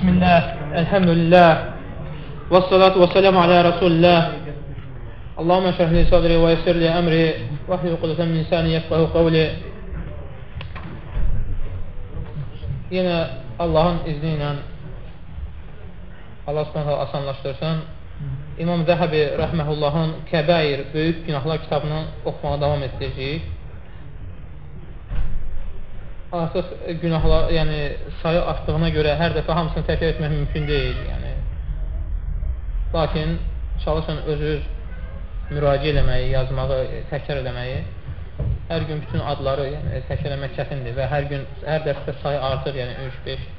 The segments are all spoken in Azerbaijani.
Bismillah, elhamdülillah, və salatu və selamu alə Rasulillah. Allahümə şəhli sadri və yəsirli əmri və hlü qudətən min səni yəfqəhu qavli. Yenə Allahın izni ilə Allah subhanətə asanlaşdırsın. İmam Zəhəbi rəhməhullahın Kəbəir, Böyük Günahlar kitabını oxumağa davam edəcəyik. Artıq günahlar, yəni sayı artdığına görə hər dəfə hamısını təkrar etmək mümkün deyil. Yəni. Lakin çalışın özünüz müraciə eləməyi, yazmağı, təkrar eləməyi. Hər gün bütün adları yəni, təkrar eləmək çətindir və hər gün, hər dərsdə sayı artır, yəni 3-5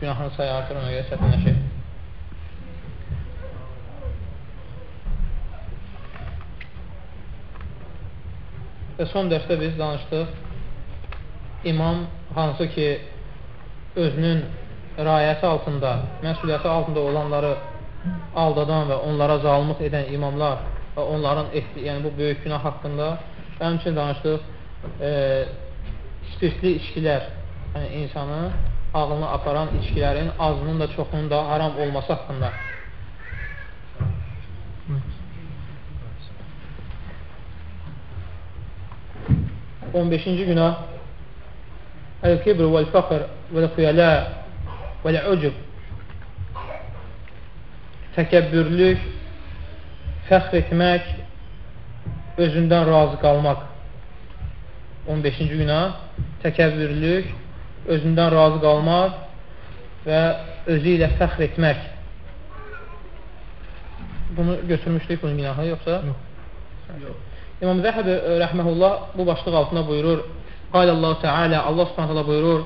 günahın sayı artır, ona görə çətinləşir. Və son dərsdə biz danışdıq imam hansı ki özünün rayəsi altında, məsuliyyəti altında olanları aldadan və onlara zalımlıq edən imamlar və onların etdi, yəni bu böyük günah haqqında və həmçin danışdıq e, spirtli içkilər yəni insanı ağlını aparan içkilərin azının da çoxunun da haram olması haqqında. 15-ci günah Əl-kibr vəl-fəxr vəl-xüyələ vəl-ucub Təkəbbürlük, fəxr etmək, özündən razı qalmaq. 15-ci günah təkəbbürlük, özündən razı qalmaq və özü ilə fəxr etmək. Bunu götürmüşdük bunun günahı yoxsa? Yox. Yox. İmam Zəhəbi e, rəhməhullah bu başlıq altına buyurur. Qalə Allah Teala, Allah subhanətələ buyurur.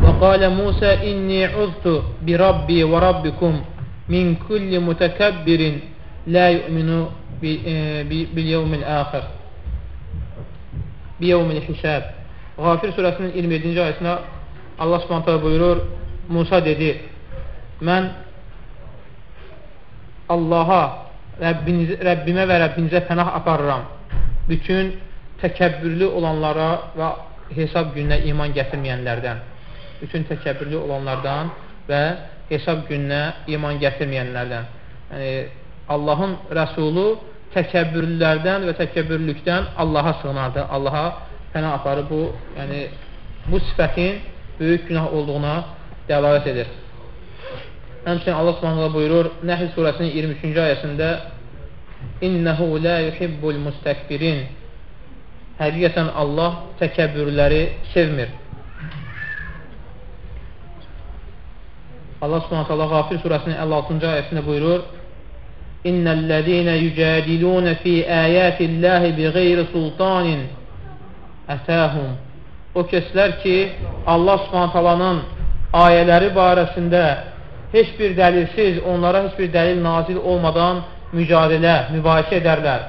Və qalə Musa inni uztu bi Rabbi və Rabbikum min kulli mütəkəbbirin la yu'minu bil yevmil əxir. Bi yevmil hisab. Qafir surəsinin 27-ci ayəsində Allah subhanətələ buyurur. Musa dedi, mən Allaha, Rəbbiniz, Rəbbimə və Rəbbinizə pənah aparıram bütün təkəbbürlü olanlara və hesab gününə iman gətirməyənlərdən, bütün təkəbbürlü olanlardan və hesab gününə iman gətirməyənlərdən. Yəni, Allahın rəsulu təkəbbürlülərdən və təkəbbürlükdən Allaha sığınardı. Allaha fənə aparı bu, yəni, bu sifətin böyük günah olduğuna dəlalət edir. Həmçinin Allah subhanələ buyurur, Nəhl surəsinin 23-cü ayəsində İnnəhu la yuhibbul müstəkbirin Həqiqətən Allah təkəbbürləri sevmir. Allah subhanət Allah Qafir surəsinin 56-cı ayəsində buyurur İnnəl-ləzīnə yücədilunə fi əyətilləhi bi qeyri sultanin ətəhum O kəslər ki, Allah subhanət Allah'ın ayələri barəsində heç bir dəlilsiz, onlara heç bir dəlil nazil olmadan mücadilə, mübahisə edərlər.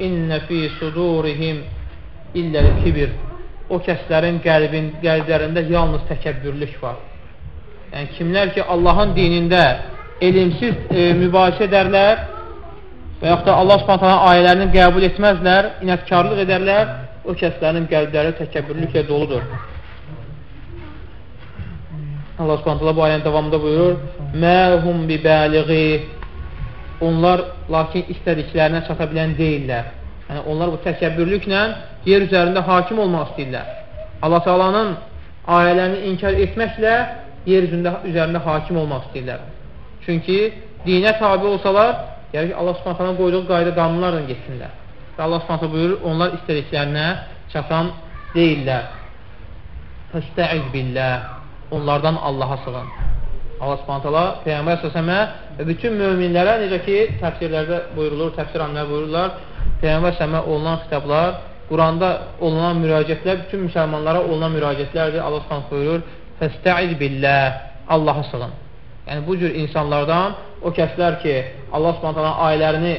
İnnə fi sudurihim illəl kibir. O kəslərin qəlbin, qəlblərində yalnız təkəbbürlük var. Yəni, kimlər ki, Allahın dinində elimsiz e, mübahisə edərlər və yaxud da Allah spontanın ayələrini qəbul etməzlər, inətkarlıq edərlər, o kəslərin qəlbləri təkəbbürlüklə doludur. Allah spontanı bu ayənin davamında buyurur, Məhum bi bəliği onlar lakin istədiklərinə çata bilən deyirlər. Yəni, onlar bu təkəbbürlüklə yer üzərində hakim olmaq istəyirlər. Allah Teala'nın ayələrini inkar etməklə yer üzərində, üzərində hakim olmaq istəyirlər. Çünki dinə tabi olsalar, yəni ki, Allah subhanətələ qoyduğu qayda qanunlarla getsinlər. Və Allah subhanətə buyurur, onlar istədiklərinə çatan deyirlər. Fəstəiz billah, onlardan Allaha sığın. Allah subhanətələ Peyyambər səsəmə və bütün möminlərə, necə ki, təfsirlərdə buyurulur, təfsir anlər buyururlar, Peyyambər səsəmə olunan xitablar, Quranda olunan müraciətlər, bütün müsəlmanlara olunan müraciətlərdir. Allah subhanət buyurur, Fəstəid billah, Allaha sığın. Yəni, bu cür insanlardan o kəslər ki, Allah subhanətələ ailərini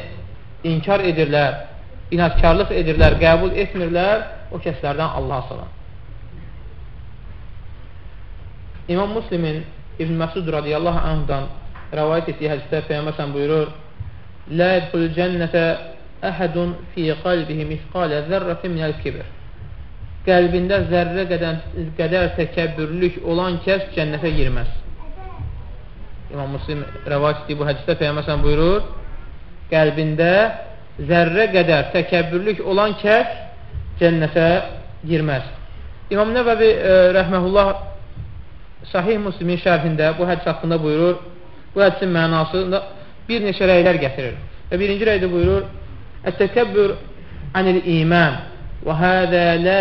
inkar edirlər, inatkarlıq edirlər, qəbul etmirlər, o kəslərdən Allaha sığın. İmam Muslimin İbn Məsud radiyallahu anhdan rəvayət etdiyi hədisdə Peyyəməsən buyurur Lə yədxul cənnətə əhədun fi qalbihi misqalə zərrəti minəl kibir Qəlbində zərrə qədər, qədər təkəbbürlük olan kəs cənnətə girməz. İmam Muslim rəvayət etdiyi bu hədisdə Peyyəməsən buyurur, qəlbində zərrə qədər təkəbbürlük olan kəs cənnətə girməz. İmam Nəvəvi e, rəhməhullah Sahih Muslimin şərhində bu hədis haqqında buyurur, bu hədisin mənasında bir neçə rəylər gətirir. Və birinci rəydə buyurur, Ət-təkəbbür anil iman və hədə la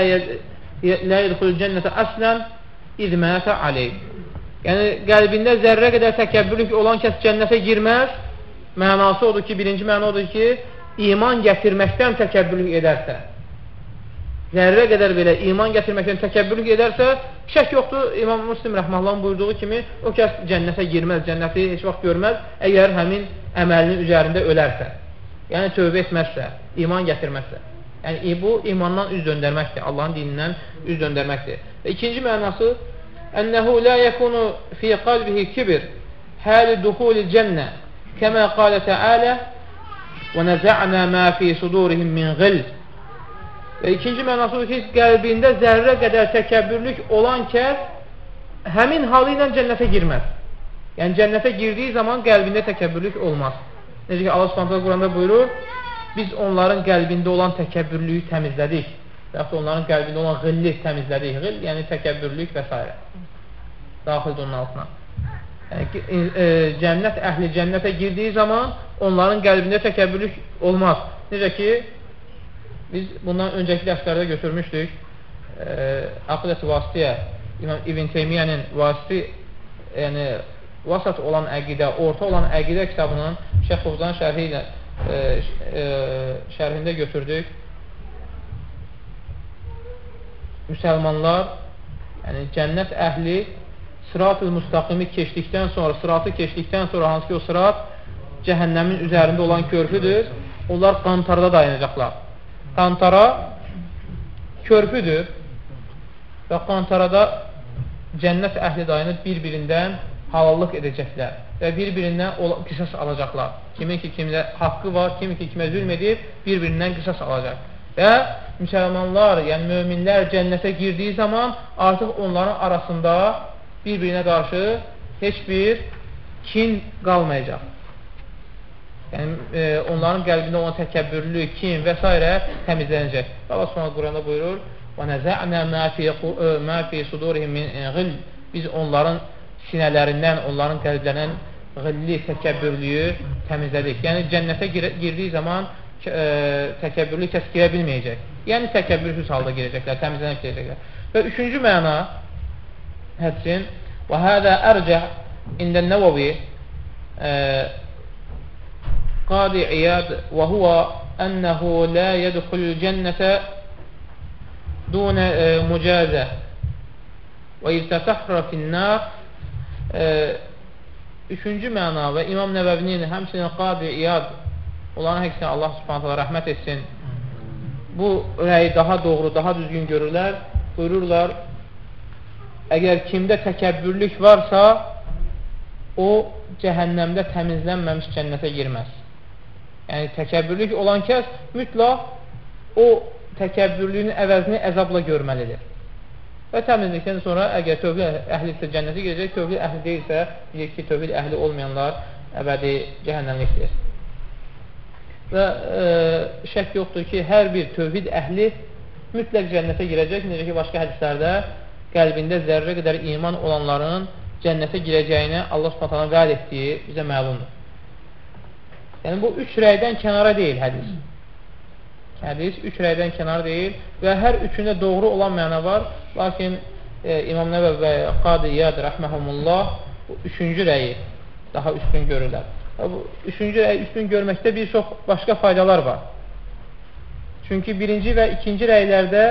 yədxul cənnətə əslən izmətə aleyh. Yəni, qəlbində zərrə qədər təkəbbürlük olan kəs cənnətə girməz. Mənası odur ki, birinci məna odur ki, iman gətirməkdən təkəbbürlük edərsə, zərrə qədər belə iman gətirməkdən təkəbbürlük edərsə, şək yoxdur, İmam Müslim rəhməhlan buyurduğu kimi, o kəs cənnətə girməz, cənnəti heç vaxt görməz, əgər həmin əməlinin üzərində ölərsə. Yəni, tövbə etməzsə, iman gətirməzsə. Yəni, bu, imandan üz döndərməkdir, Allahın dinindən üz döndərməkdir. Və ikinci mənası, Ənəhu la yəkunu fi qalbihi kibir, həli duxuli cənnə, kəmə qalə təalə, və nəzə'nə mə fi sudurihim min ğil. Və ikinci mənası odur ki, qəlbində zərrə qədər təkəbbürlük olan kəs həmin halı ilə cənnətə girməz. Yəni, cənnətə girdiyi zaman qəlbində təkəbbürlük olmaz. Necə ki, Allah subhanətlə Quranda buyurur, biz onların qəlbində olan təkəbbürlüyü təmizlədik və yaxud onların qəlbində olan qilli təmizlədik. Qill, yəni təkəbbürlük və s. Daxildir onun altına. Yəni, e, cənnət əhli cənnətə girdiyi zaman onların qəlbində təkəbbürlük olmaz. Necə ki, Biz bundan öncəki dərslərdə götürmüşdük. E, Aqidət-i Vasitiyə İmam İbn Teymiyənin vasiti, yəni vasat olan əqidə, orta olan əqidə kitabının Şeyx Xovzan şərhi ilə e, e, şərhində götürdük. Müsəlmanlar, yəni cənnət əhli sırat-ı müstaqimi keçdikdən sonra, sıratı keçdikdən sonra hansı ki o sırat cəhənnəmin üzərində olan körpüdür, onlar qantarda dayanacaqlar. Qantara körpüdür və qantarada cənnət əhli dayanıb bir-birindən halallıq edəcəklər və bir-birindən qisas alacaqlar. Kimin ki, kimdə haqqı var, kimin ki, kimə zülm edib, bir-birindən qisas alacaq. Və müsəlmanlar, yəni möminlər cənnətə girdiyi zaman artıq onların arasında bir-birinə qarşı heç bir kin qalmayacaq yəni e, onların qəlbində olan təkəbbürlü, kim və s. təmizlənəcək. Allah Subhanahu Quranda buyurur: "Və nəzə'nə ma fi ma fi sudurihim min ghil" Biz onların sinələrindən, onların qəlblərindən qilli, təkəbbürlüyü təmizlədik. Yəni cənnətə gir girdiyi zaman e, təkəbbürlü kəs girə bilməyəcək. Yəni təkəbbürsüz halda girəcəklər, təmizlənib girəcəklər. Və üçüncü məna hədsin hədə ərcəh indən nəvəvi e, قاضي عياد وهو أنه لا يدخل الجنة دون مجازة وإذ تفحر في النار Üçüncü məna və İmam Nəvəvinin, həmçinin Qadi İyad, onların həksinə Allah subhanətələ rəhmət etsin, bu rəyi daha doğru, daha düzgün görürlər, buyururlar, əgər kimdə təkəbbürlük varsa, o cəhənnəmdə təmizlənməmiş cənnətə girməz yəni təkəbbürlük olan kəs mütləq o təkəbbürlüyün əvəzini əzabla görməlidir. Və təmizlikdən sonra əgər tövhid əhli isə cənnətə girəcək, tövhid əhli deyilsə, deyək ki, tövhid əhli olmayanlar əbədi cəhənnəmlikdir. Və e, şək yoxdur ki, hər bir tövhid əhli mütləq cənnətə girəcək. Necə ki, başqa hədislərdə qəlbində zərrə qədər iman olanların cənnətə girəcəyini Allah subhanətələ vəd etdiyi bizə məlumdur. Yəni, bu üç rəydən kənara deyil hədis. Hədis üç rəydən kənar deyil və hər üçündə doğru olan məna var. Lakin e, İmam Nəvəv və Qadı İyad rəhməhumullah bu üçüncü rəyi daha üstün görürlər. Bu üçüncü rəyi üstün görməkdə bir çox başqa faydalar var. Çünki birinci və ikinci rəylərdə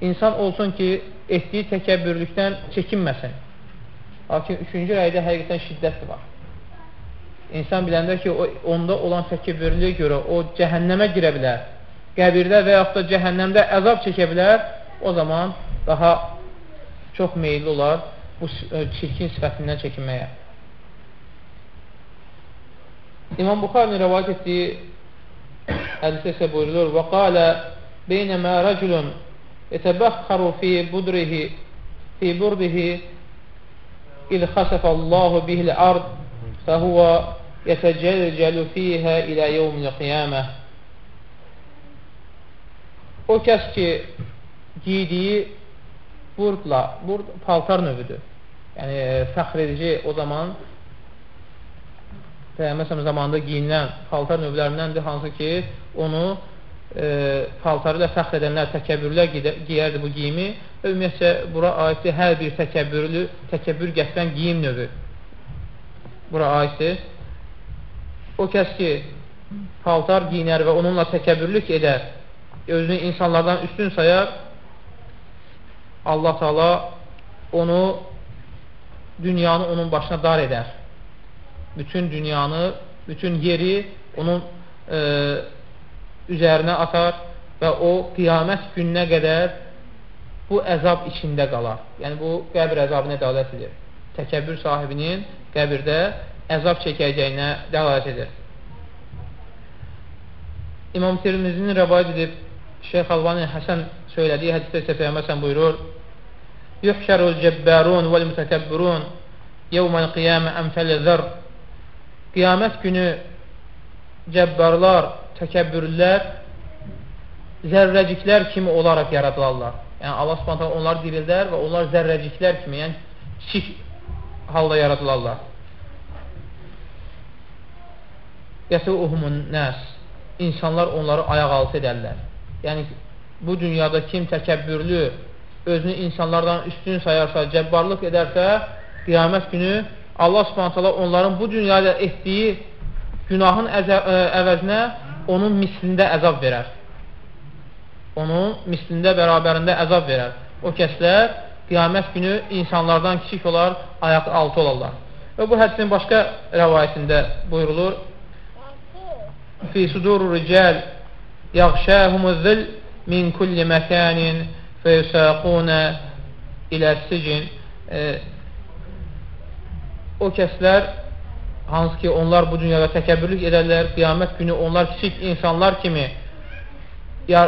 insan olsun ki, etdiyi təkəbbürlükdən çəkinməsin. Lakin üçüncü rəydə həqiqətən şiddət var. İnsan biləndə ki, o, onda olan təkəbbürlüyə görə o cəhənnəmə girə bilər. Qəbirdə və yaxud da cəhənnəmdə əzab çəkə bilər. O zaman daha çox meyilli olar bu e, çirkin sifətindən çəkinməyə. İmam Buxarın rəvayət etdiyi hədisə isə buyurulur və qalə beynəmə rəculun etəbəxxaru fi budrihi fi burdihi il xasəfəllahu bihil ard fəhuvə yətəcəlcəlu fiyhə ilə yevmil qiyamə O kəs ki, giydiyi burdla, burd paltar növüdür. Yəni, fəxr edici o zaman məsələn, zamanında giyinilən paltar növlərindəndir, hansı ki, onu e, paltarı ilə fəxr edənlər təkəbürlər giyərdi bu giyimi və ümumiyyətcə, bura aiddir hər bir təkəbürlü, təkəbür gətirən giyim növü. Bura aiddir. O kəs ki, paltar giyinər və onunla təkəbbürlük edər, özünü insanlardan üstün sayar, Allah Taala onu dünyanı onun başına dar edər bütün dünyanı, bütün yeri onun e, üzərinə atar və o qiyamət gününə qədər bu əzab içində qalar. Yəni, bu qəbr əzabına dəlalət edir. Təkəbbür sahibinin qəbirdə əzab çəkəcəyinə dəlalət edir. İmam Tirmizinin rəvayət edib, Şeyx Alvani Həsən söylədiyi hədisdə isə Peyyəməsən buyurur, Yuhşərul cəbbərun vəl-mütəkəbbirun yevməl qiyamə əmfəl zər qiyamət günü cəbbarlar, təkəbbürlər zərrəciklər kimi olaraq yaradılarlar. Yəni, Allah subhanətə onlar dirildər və onlar zərrəciklər kimi, yəni kiçik halda yaradılarlar. Yəsuhumun nəs İnsanlar onları ayaq altı edərlər. Yəni, bu dünyada kim təkəbbürlü, özünü insanlardan üstün sayarsa, cəbbarlıq edərsə, qiyamət günü Allah subhanətələ onların bu dünyada etdiyi günahın əvəzinə onun mislində əzab verər. Onun mislində bərabərində əzab verər. O kəslər qiyamət günü insanlardan kiçik olar, ayaq altı olarlar. Və bu hədisin başqa rəvayətində buyurulur. Fi sudur ricəl yağşəhumuzzil min kulli məkənin fəyusəqunə ilə sicin e, o kəslər hansı ki onlar bu dünyada təkəbbürlük edərlər, qiyamət günü onlar kiçik insanlar kimi e,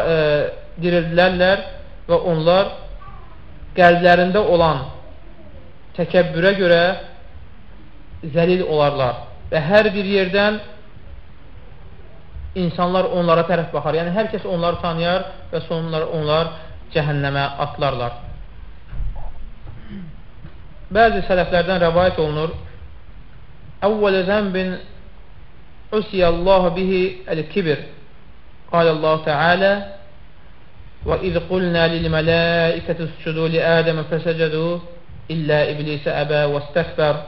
dirildilərlər və onlar qəlblərində olan təkəbbürə görə zəlil olarlar və hər bir yerdən insanlar onlara tərəf baxar. Yəni, hər kəs onları tanıyar və sonlar onlar cəhənnəmə atlarlar. Bəzi sələflərdən rəvayət olunur. Əvvələ zənbin usiyallahu bihi el-kibir. Qalallahu Teala uscudu li Adəm fəsəcədu illə iblisə əbə və istəkbər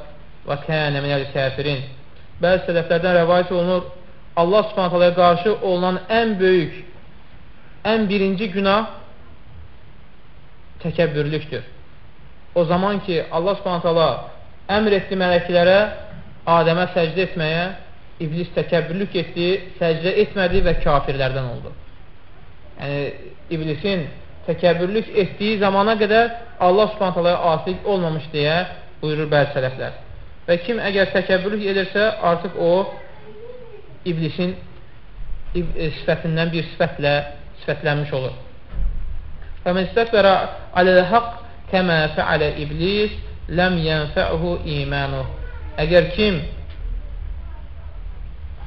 və kənə minəl kəfirin. Bəzi sələflərdən rəvayət olunur. Allah subhanət qarşı olunan ən böyük, ən birinci günah təkəbbürlükdür. O zaman ki, Allah subhanətələ əmr etdi mələklərə Adəmə səcdə etməyə, iblis təkəbbürlük etdi, səcdə etmədi və kafirlərdən oldu. Yəni, iblisin təkəbbürlük etdiyi zamana qədər Allah subhanətələ asiq olmamış deyə buyurur bəzi sələflər. Və kim əgər təkəbbürlük edirsə, artıq o iblisin sifətindən bir sifətlə sifətlənmiş olur. Fəmən istətbərə aləl-haqq kəmə fəalə iblis ləm yənfə'hu imanuh. Əgər kim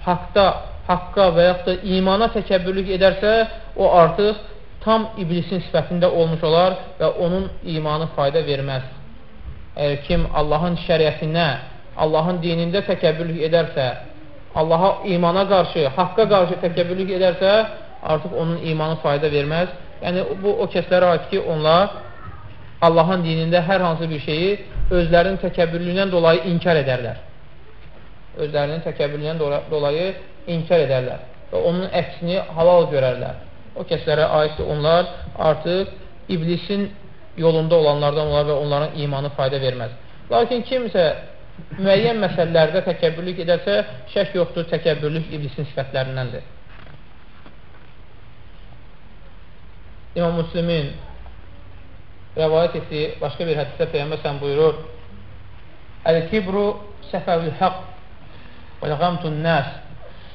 haqda, haqqa və yaxud da imana təkəbbürlük edərsə, o artıq tam iblisin sifətində olmuş olar və onun imanı fayda verməz. Əgər kim Allahın şəriətinə, Allahın dinində təkəbbürlük edərsə, Allaha imana qarşı, haqqa qarşı təkəbbürlük edərsə, artıq onun imanı fayda verməz. Yəni, bu o kəslərə aid ki, onlar Allahın dinində hər hansı bir şeyi özlərinin təkəbbürlüyündən dolayı inkar edərlər. Özlərinin təkəbbürlüyündən dolayı inkar edərlər və onun əksini halal görərlər. O kəslərə aiddir onlar artıq iblisin yolunda olanlardan olar və onların imanı fayda verməz. Lakin kimsə müəyyən məsələlərdə təkəbbürlük edərsə, şək yoxdur, təkəbbürlük iblisin sifətlərindəndir. İmam Müslimin rəvayət etdiyi başqa bir hədisdə Peyyəmbər sən buyurur Əl-kibru səfəvül həq və ləğəmtun nəs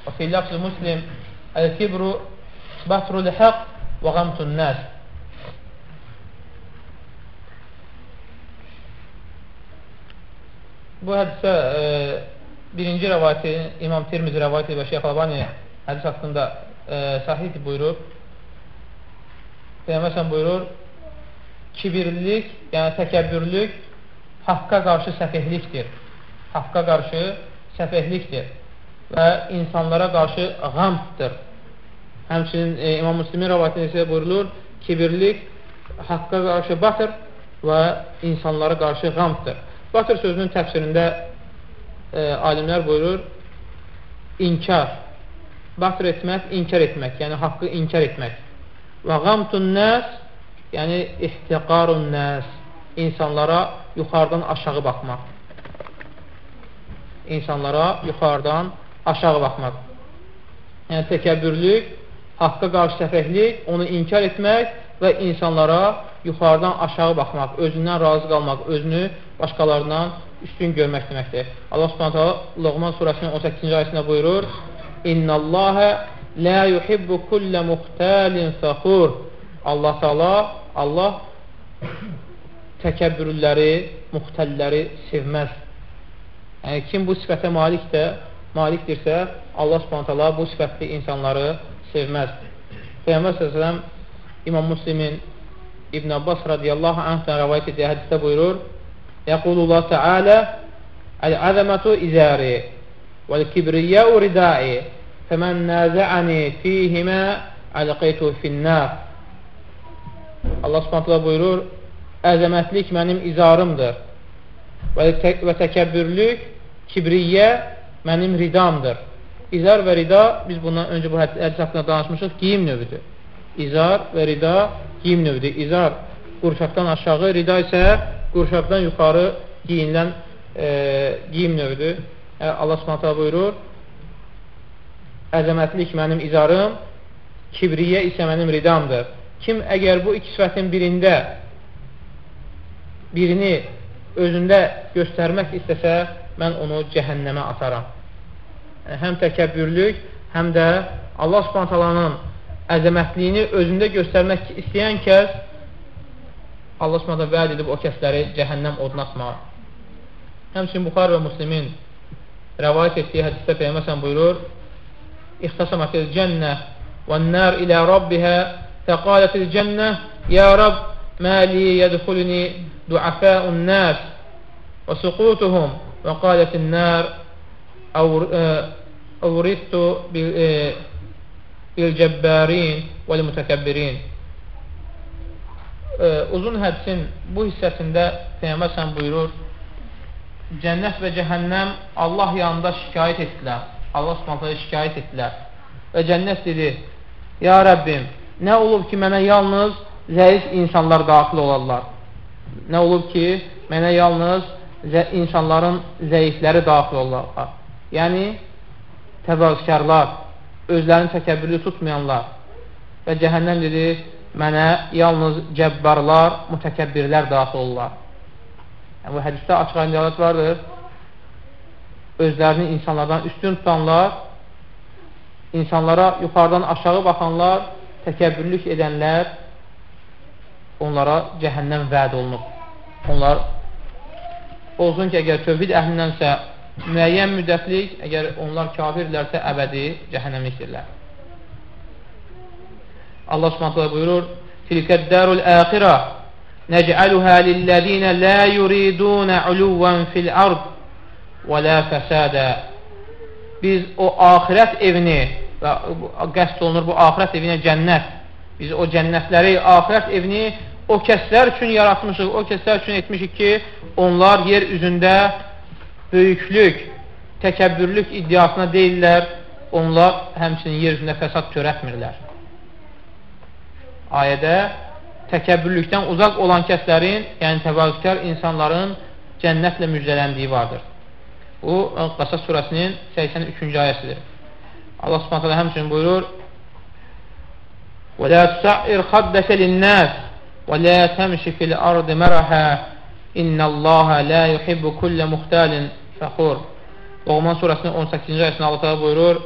və fi ləfz muslim Əl-kibru bətrul həq və ğəmtun nəs bu hədisə e, birinci rəvayəti İmam Tirmizi rəvayət və Şeyx Albani hədis haqqında e, sahih buyurur. Peyğəmbər buyurur, kibirlilik, yəni təkəbbürlük haqqa qarşı səfehlikdir. Haqqa qarşı səfehlikdir və insanlara qarşı qamdır. Həmçinin e, İmam Müslimin rəvayətində isə buyurulur, kibirlik haqqa qarşı batır və insanlara qarşı qamdır. Batır sözünün təfsirində e, alimlər buyurur, inkar, batır etmək, inkar etmək, yəni haqqı inkar etmək. Və qamtun nəs, yəni ihtiqarun nəs, insanlara yuxarıdan aşağı baxmaq. İnsanlara yuxarıdan aşağı baxmaq. Yəni təkəbbürlük, haqqa qarşı səfəhlik, onu inkar etmək və insanlara yuxarıdan aşağı baxmaq, özündən razı qalmaq, özünü başqalarından üstün görmək deməkdir. Allah Subhanahu Luqman surəsinin 18-ci ayəsində buyurur: "İnnallahə la yuhibbu kulle muxtalin faxur." Allah Taala Allah təkəbbürləri, muxtəlləri sevməz. Yəni kim bu sifətə malikdə, malikdirsə, Allah Subhanahu bu sifətli insanları sevməz. Peyğəmbər sallallahu İmam Müslimin İbn Abbas radiyallahu anhdan rivayet etdiyi hədisdə buyurur: "Yəqulullah Teala: "El-azamatu izari vel-kibriyyu ridai, femen naza'ani fihima alqaytu fin-nar." Allah Subhanahu buyurur: "Əzəmətlik mənim izarımdır və, tə və təkəbbürlük, kibriyyə mənim ridamdır." İzar və rida, biz bundan öncə bu hədis haqqında danışmışıq, giyim növüdür. İzar və rida giyim növüdür. İzar qurşaqdan aşağı, rida isə qurşaqdan yuxarı giyinilən e, giyim növüdür. E, Allah subhanətə buyurur, əzəmətlik mənim izarım, kibriyə isə mənim ridamdır. Kim əgər bu iki sifətin birində birini özündə göstərmək istəsə, mən onu cəhənnəmə ataram. E, həm təkəbbürlük, həm də Allah subhantalanın əzəmətliyini özündə göstərmək istəyən kəs Allah subhanətə vəd edib o kəsləri cəhənnəm oduna atmağa. Həmçin Buxar və Müslimin rəvayət etdiyi hədisdə Peyyəməsən buyurur İxtasamətil cənnə və nər ilə Rabbihə fəqalətil cənnə Ya Rab, məli yədxulni duafəun nəs və suqutuhum və qalətil nər əvristu bil-cəbbərin vəl-mütəkəbbirin uzun hədisin bu hissəsində Peyyəmbər sən buyurur cənnət və cəhənnəm Allah yanında şikayət etdilər. Allah subhanətlə şikayət etdilər. Və cənnət dedi Ya Rəbbim, nə olub ki, mənə yalnız zəif insanlar daxil olarlar? Nə olub ki, mənə yalnız insanların zəifləri daxil olarlar? Yəni təvazkarlar, özlərini təkəbbürlü tutmayanlar və cəhənnəm dedi, mənə yalnız cəbbarlar, mütəkəbbirlər daxil olurlar. Yəni, bu hədisdə açıq aydınlıq vardır. Özlərini insanlardan üstün tutanlar, insanlara yuxarıdan aşağı baxanlar, təkəbbürlük edənlər, onlara cəhənnəm vəd olunub. Onlar olsun ki, əgər tövhid əhlindənsə müəyyən müddətlik, əgər onlar kafirlərsə əbədi cəhənnəmlikdirlər. Allah subhanətlə buyurur, Tilkəddərul əxirə Nəcəluhə lilləzinə lə yuridunə uluvən fil ard və lə fəsədə Biz o axirət evini və qəst olunur bu axirət evinə cənnət biz o cənnətləri, axirət evini o kəslər üçün yaratmışıq, o kəslər üçün etmişik ki, onlar yer üzündə böyüklük, təkəbbürlük iddiasına deyirlər, onlar həmçinin yer üzündə fəsad törətmirlər. Ayədə təkəbbürlükdən uzaq olan kəslərin, yəni təvazükar insanların cənnətlə müjdələndiyi vardır. Bu, Qasas surəsinin 83-cü ayəsidir. Allah subhanətələ həmçinin buyurur, وَلَا تُسَعِّرْ خَدَّكَ لِلنَّاسِ وَلَا تَمْشِ فِي الْأَرْضِ مَرَحًا إِنَّ اللَّهَ لَا يُحِبُّ كُلَّ مُخْتَالٍ fəxur. Loğman surəsinin 18-ci ayəsində Allah buyurur,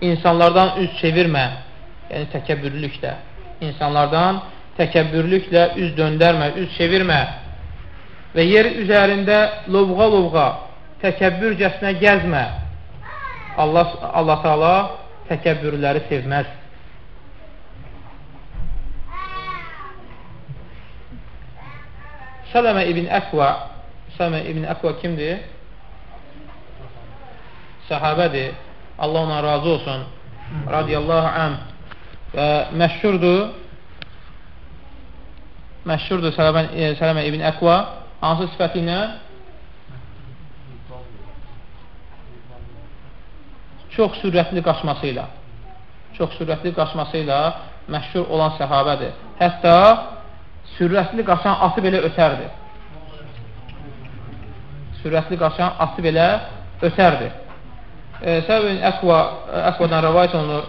insanlardan üz çevirmə, yəni təkəbbürlüklə. İnsanlardan təkəbbürlüklə üz döndərmə, üz çevirmə və yer üzərində lovğa-lovğa təkəbbürcəsinə gəzmə. Allah, Allah Taala təkəbbürləri sevməz. Sələmə ibn Əkva Sələmə ibn Əkva kimdir? Səhabədir. Allah ona razı olsun. Radiyallahu anh. Və məşhurdur məşhurdur Sələmə, e, Sələmə ibn Əkva hansı sifəti ilə? Çox sürətli qaçması ilə çox sürətli qaçması ilə məşhur olan səhabədir. Hətta sürətli qaçan atı belə ötərdi. Sürətli qaçan atı belə ötərdi. E, Səbəbin Əqva, Əqvadan rəvayət olunur.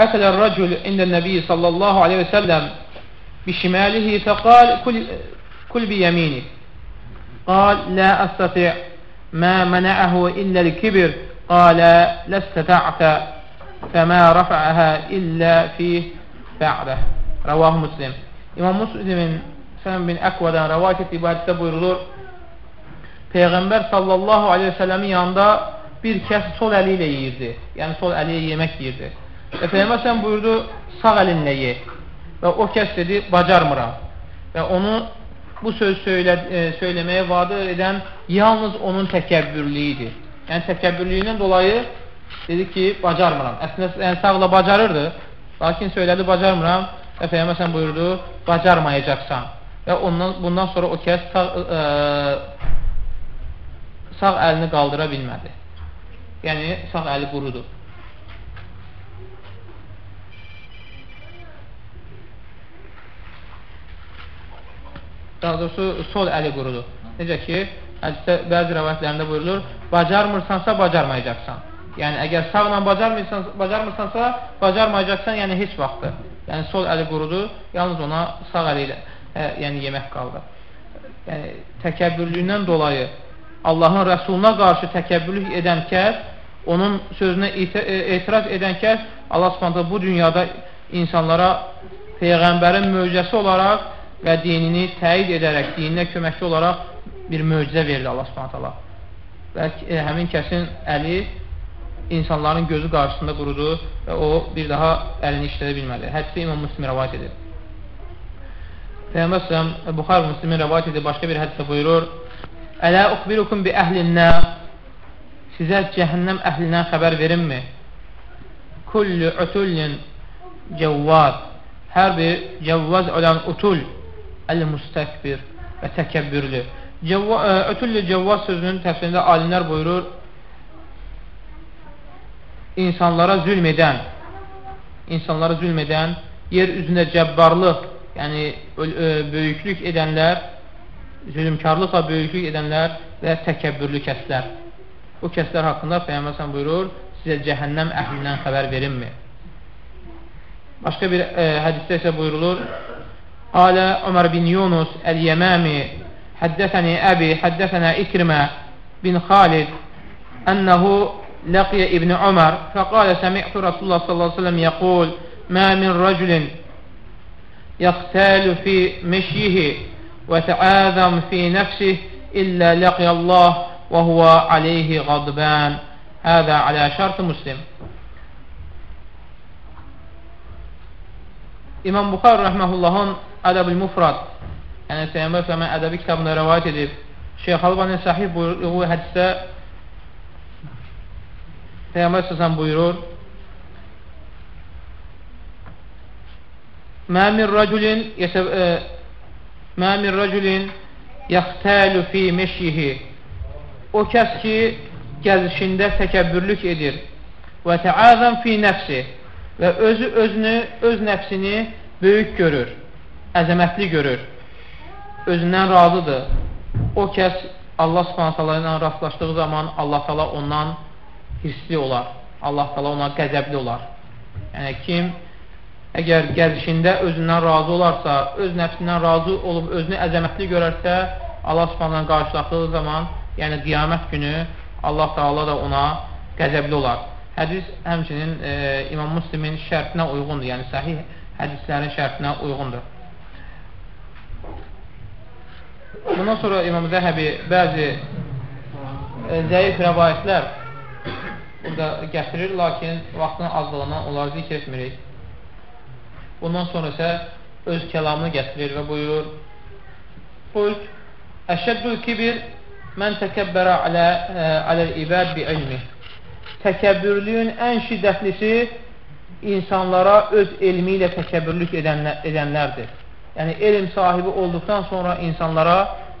Əkələ rəcül ində nəbiyyi sallallahu aleyhi və səlləm bişimalihi fəqal kul, kul bi yəmini. Qal, lə əstəti' mə mənəəhu illəl kibir. Qalə, ləstəta'tə Fəmə rafa'əhə illə fih bə'də. Rəvahı Müslim. İmam Müslimin Sələm bin Əqvədən rəvayət etdiyi bu hədisdə buyurulur. Peyğəmbər sallallahu aleyhi ve sələmin yanında bir kəs sol əli ilə yeyirdi. Yəni sol əli ilə yemək yeyirdi. Və Peyğəmbər sələm buyurdu, sağ əlinlə ye. Və o kəs dedi, bacarmıram. Və onu bu söz söylə, e, söyləməyə vadir edən yalnız onun təkəbbürlüyüdür. Yəni təkəbbürlüyündən dolayı dedi ki, bacarmıram. Əslində yəni, sağla bacarırdı, lakin söylədi, bacarmıram və Peyyəməsən buyurdu, bacarmayacaqsan. Və ondan, bundan sonra o kəs sağ, ə, sağ əlini qaldıra bilmədi. Yəni, sağ əli qurudur. Daha doğrusu, sol əli qurudur. Necə ki, hədisdə bəzi rəvayətlərində buyurulur, bacarmırsansa bacarmayacaqsan. Yəni, əgər sağla bacarmırsan, bacarmırsansa, bacarmayacaqsan, yəni heç vaxtı. Yəni, sol əli qurudu, yalnız ona sağ əli ilə ə, yəni, yemək qaldı. Yəni, təkəbbürlüyündən dolayı Allahın rəsuluna qarşı təkəbbürlük edən kəs, onun sözünə etiraz edən kəs, Allah subhanətə bu dünyada insanlara Peyğəmbərin möcüzəsi olaraq və dinini təyid edərək, dininə köməkçi olaraq bir möcüzə verdi Allah subhanətə. Və e, həmin kəsin əli insanların gözü qarşısında qurudu və o bir daha əlini işlədə bilmədi. Hədisi İmam Müslim rəvayət edir. Peyğəmbər sələm Buxar Müslimin rəvayət edir, başqa bir hədisdə buyurur Ələ uxbirukum bi əhlinnə Sizə cəhənnəm əhlindən xəbər verimmi? Kullu utullin cəvvaz Hər bir cəvvaz olan utul əl-müstəkbir və təkəbbürlü. Ötüllü cəvvaz sözünün təfsirində alimlər buyurur insanlara zülm edən, insanlara zülm edən, yer üzündə cəbbarlıq, yəni böyüklük edənlər, zülümkarlıqla böyüklük edənlər və təkəbbürlü kəslər. Bu kəslər haqqında Peyyəməsən buyurur, sizə cəhənnəm əhlindən xəbər verinmi? Başqa bir e, hədisdə isə buyurulur, Alə Ömər bin Yunus əl-Yəməmi həddəsəni əbi, həddəsənə İkrimə bin Xalid ənəhu ləqiyə İbni Ömər fəqalə səmiqtu Rasulullah sallallahu aleyhi ve sellem yəqul mə min rəculin yəxtəlu fi meşyihi وتعاذم في نفسه إلا لقي الله وهو عليه غضبان هذا على şart Müslim İmam Buxar rəhməhullahın Ədəb-ül Mufrad yəni Peyyəmbər Sələmə ədəbi kitabında rəvayət edib Şeyx Albanin sahih buyurduğu hədisdə Peyğəmbər səsən buyurur, Mə min rəculin Mə min rəculin yaxtəlu fi meşihi O kəs ki, gəzişində təkəbbürlük edir və təazəm fi nəfsi və özü özünü, öz nəfsini böyük görür, əzəmətli görür, özündən razıdır. O kəs Allah subhanətələ ilə rastlaşdığı zaman Allah tala ondan hissli olar. Allah qala ona qəzəbli olar. Yəni, kim əgər gəzişində özündən razı olarsa, öz nəfsindən razı olub özünü əzəmətli görərsə, Allah subhanədən qarşılaşdığı zaman, yəni qiyamət günü Allah taala da ona qəzəbli olar. Hədis həmçinin e, İmam Müslimin şərtinə uyğundur, yəni səhih hədislərin şərtinə uyğundur. Bundan sonra İmam Zəhəbi bəzi e, zəif rəvayətlər burada gətirir, lakin vaxtın azlığından onları zikr etmirik. Bundan sonra isə öz kəlamını gətirir və buyurur Qult Əşəddül kibir mən təkəbbərə alə, e, aləl-ibad bi ilmi Təkəbbürlüyün ən şiddətlisi insanlara öz elmi ilə təkəbbürlük edənlər, edənlərdir. Yəni, elm sahibi olduqdan sonra insanlara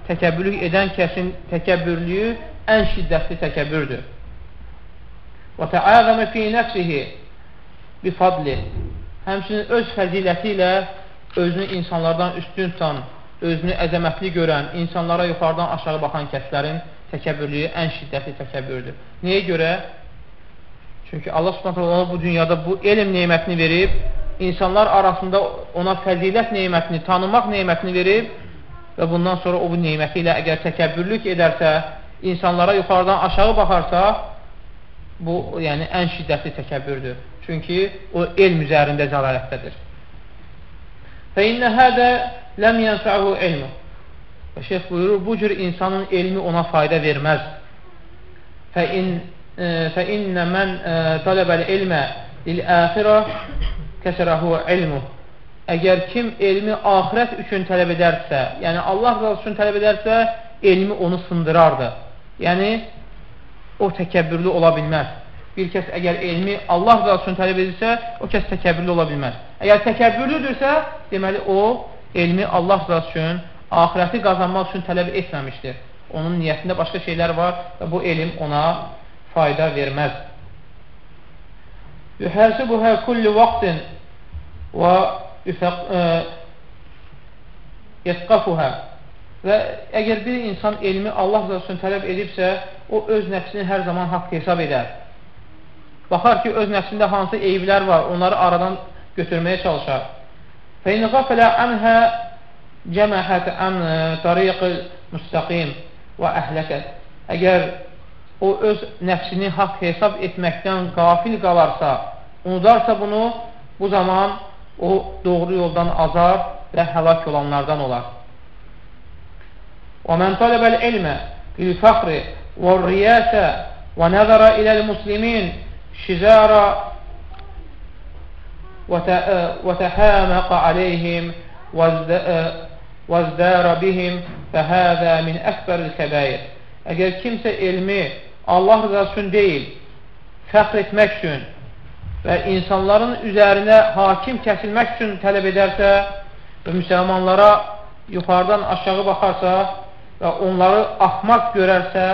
təkəbbürlük edən kəsin təkəbbürlüyü ən şiddətli təkəbbürdür. Və təəzəmə fi nəfsihi bi fadli Həmçinin öz fəziləti ilə özünü insanlardan üstün tutan, özünü əzəmətli görən, insanlara yuxarıdan aşağı baxan kəslərin təkəbbürlüyü ən şiddətli təkəbbürdür. Niyə görə? Çünki Allah subhanətə ona bu dünyada bu elm neymətini verib, insanlar arasında ona fəzilət neymətini, tanımaq neymətini verib və bundan sonra o bu neyməti ilə əgər təkəbbürlük edərsə, insanlara yuxarıdan aşağı baxarsa, bu yəni ən şiddətli təkəbbürdür. Çünki o elm üzərində cəlalətdədir. Fə innə hədə ləm yənfəhu elmu. Və şeyh buyurur, bu cür insanın elmi ona fayda verməz. Fə, in, e, fə innə mən e, tələbəl elmə lil-əxirə kəsərəhu ilmuh. Əgər kim elmi axirət üçün tələb edərsə, yəni Allah razı üçün tələb edərsə, elmi onu sındırardı. Yəni, o təkəbbürlü ola bilməz. Bir kəs əgər elmi Allah rızası üçün tələb edirsə, o kəs təkəbbürlü ola bilməz. Əgər təkəbbürlüdürsə, deməli o, elmi Allah rızası üçün, axirəti qazanmaq üçün tələb etməmişdir. Onun niyyətində başqa şeylər var və bu elm ona fayda verməz. Yuhəsibuhə kulli vaxtin və yətqafuhə və əgər bir insan elmi Allah üçün tələb edibsə, o öz nəfsini hər zaman haqq hesab edər. Baxar ki, öz nəfsində hansı eyvlər var, onları aradan götürməyə çalışar. Fəin qafələ ənhə cəməhət ən tariqi müstəqim və əhləkət. Əgər o öz nəfsini haqq hesab etməkdən qafil qalarsa, unudarsa bunu, bu zaman o doğru yoldan azar və həlak olanlardan olar. وَمَنْ طَلَبَ الْعِلْمَ بِالْفَخْرِ وَالرِّيَاسَ وَنَظَرَ إِلَى الْمُسْلِمِينَ شِزَارَ وتحامق عليهم وازدار بهم فهذا من أكبر الكبائر Əgər kimsə elmi Allah rızası üçün deyil, fəxr etmək üçün və insanların üzərinə hakim kəsilmək üçün tələb edərsə və müsəlmanlara yuxarıdan aşağı baxarsa və onları axmaq görərsə,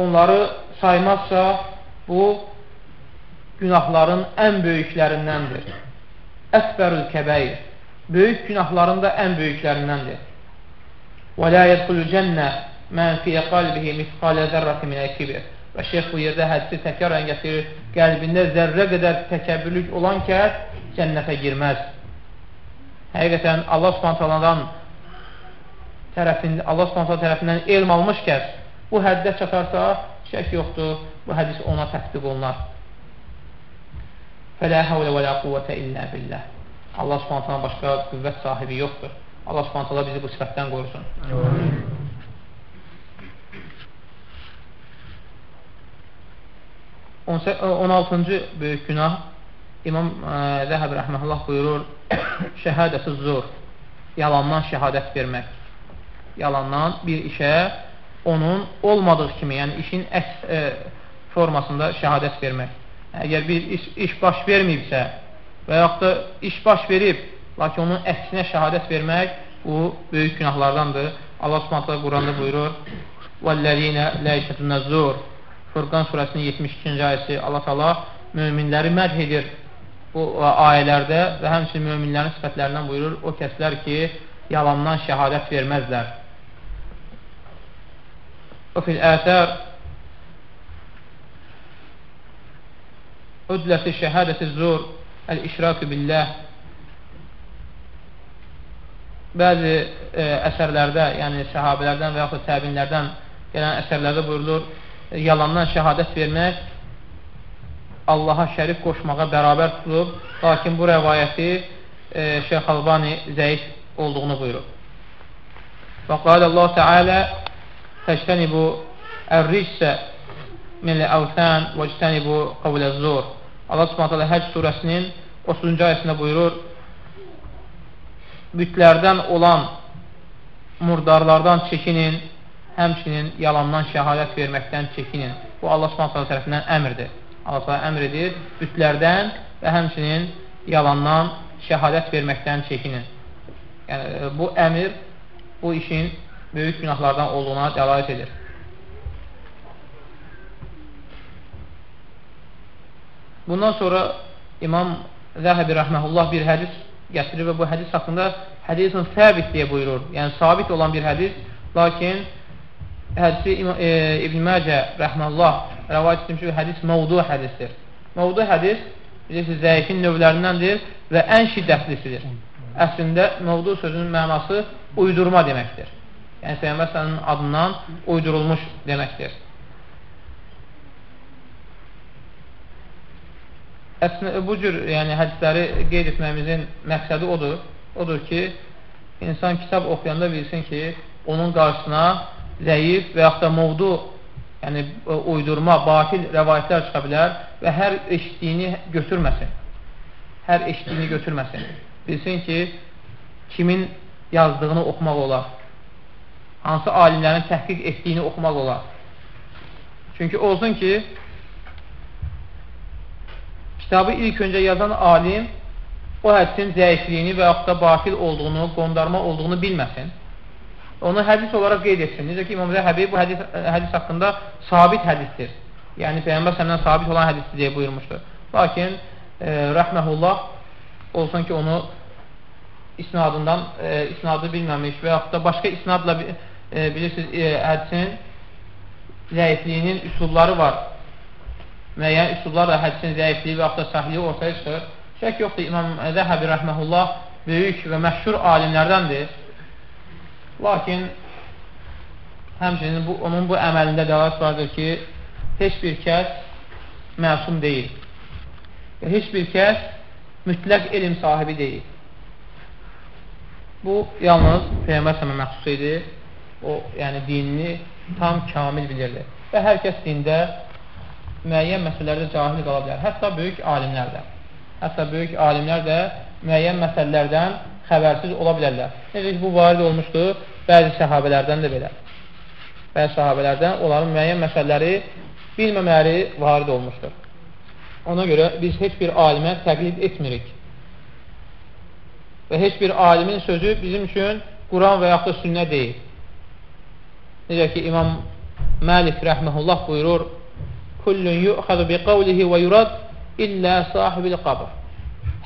onları saymazsa, bu günahların ən böyüklərindəndir. Əsbərül kəbəyir. Böyük günahların da ən böyüklərindəndir. Və lə yədxulü cənnə mən fiyə qalbihi misqalə zərrəti minə kibir. Və şeyx bu yerdə hədisi təkrarən gətirir, qəlbində zərrə qədər təkəbbürlük olan kəs cənnətə girməz. Həqiqətən Allah subhantalardan tərəfində, Allah subhantalar tərəfindən elm almış kəs bu həddə çatarsa, şək yoxdur, bu hədis ona tətbiq olunar. Fələ həvlə və lə quvvətə illə billəh. Allah subhantalar başqa qüvvət sahibi yoxdur. Allah subhantalar bizi bu sifətdən qorusun. Amin. 16-cı böyük günah İmam ə, Zəhəb rəhməhullah buyurur şəhədəsi zor yalandan şəhadət vermək yalandan bir işə onun olmadığı kimi, yəni işin əks e, formasında şəhadət vermək. Əgər bir iş, iş baş verməyibsə və yaxud da iş baş verib, lakin onun əksinə şəhadət vermək, bu böyük günahlardandır. Allah Subhanahu Quranda buyurur: "Vallazina la yashhadunaz-zur" Furqan surəsinin 72-ci ayəsi Allah Taala möminləri mədh edir bu e, ayələrdə və həmçinin möminlərin sifətlərindən buyurur: "O kəslər ki, yalandan şəhadət verməzlər." Fil əsər Udləti şəhədəti zur Əl-işrakü billəh Bəzi e, əsərlərdə, yəni səhabələrdən və yaxud təbinlərdən gələn əsərlərdə buyurulur yalandan şəhadət vermək Allaha şərif qoşmağa bərabər tutulub, lakin bu rəvayəti e, Şeyx Albani zəif olduğunu buyurub. Və qalə Allah Teala təctənibu Ər-ricsə minlə əvsən və ctəni bu qavlə zor. Allah subhanətələ Həc surəsinin 30-cu ayəsində buyurur, bütlərdən olan murdarlardan çəkinin, həmçinin yalandan şəhadət verməkdən çəkinin. Bu, Allah subhanətələ tərəfindən əmirdir. Allah subhanətələ əmr edir, bütlərdən və həmçinin yalandan şəhadət verməkdən çəkinin. Yəni, bu əmir bu işin böyük günahlardan olduğuna dəlalət edir. Bundan sonra İmam Zəhəbi rəhməhullah bir hədis gətirir və bu hədis haqqında hədisin səbit deyə buyurur. Yəni, sabit olan bir hədis, lakin hədisi e, İbn Məcə rəhməllah rəvayət etmiş ki, hədis məvdu hədisdir. Məvdu hədis, bilirsiniz, zəifin növlərindəndir və ən şiddətlisidir. Əslində, məvdu sözünün mənası uydurma deməkdir. Yəni, Peyyəmbər sənin adından uydurulmuş deməkdir. Əslində, bu cür yəni, hədisləri qeyd etməyimizin məqsədi odur. Odur ki, insan kitab oxuyanda bilsin ki, onun qarşısına zəif və yaxud da muvdu, yəni uydurma, batil rəvayətlər çıxa bilər və hər eşitdiyini götürməsin. Hər eşitdiyini götürməsin. Bilsin ki, kimin yazdığını oxumaq olar. Hansı alimlərin təhqiq etdiyini oxumaq olar. Çünki olsun ki, kitabı ilk öncə yazan alim o hədisin zəifliyini və yaxud da batil olduğunu, qondarma olduğunu bilməsin. Onu hədis olaraq qeyd etsin. Necə ki, İmam Zəhəbi bu hədis, hədis haqqında sabit hədisdir. Yəni, Peyyambər səndən sabit olan hədisdir deyə buyurmuşdur. Lakin, e, rəhməhullah olsun ki, onu isnadından, e, isnadı bilməmiş və yaxud da başqa isnadla e, bilirsiniz, e, hədisin zəifliyinin üsulları var. Müəyyən üsullarla hədisin zəifliyi və yaxud da sahliyi ortaya çıxır. Şək yoxdur, İmam Zəhəbi rəhməhullah böyük və məşhur alimlərdəndir. Lakin həmçinin bu, onun bu əməlində dəlat vardır ki, heç bir kəs məsum deyil. Və heç bir kəs mütləq elm sahibi deyil. Bu, yalnız Peyyəmbər sələmə məxsus idi. O, yəni dinini tam kamil bilirdi. Və hər kəs dində müəyyən məsələlərdə cahil qala bilər. Hətta böyük alimlər də. Hətta böyük alimlər də müəyyən məsələlərdən xəbərsiz ola bilərlər. Necə ki, bu varid olmuşdur bəzi səhabələrdən də belə. Bəzi səhabələrdən onların müəyyən məsələləri bilməmələri varid olmuşdur. Ona görə biz heç bir alimə təqlid etmirik və heç bir alimin sözü bizim üçün Quran və yaxud da sünnə deyil. Necə ki, İmam Məlik rəhməhullah buyurur, Kullun yu'xədu bi qavlihi və yurad illə sahibil qabr.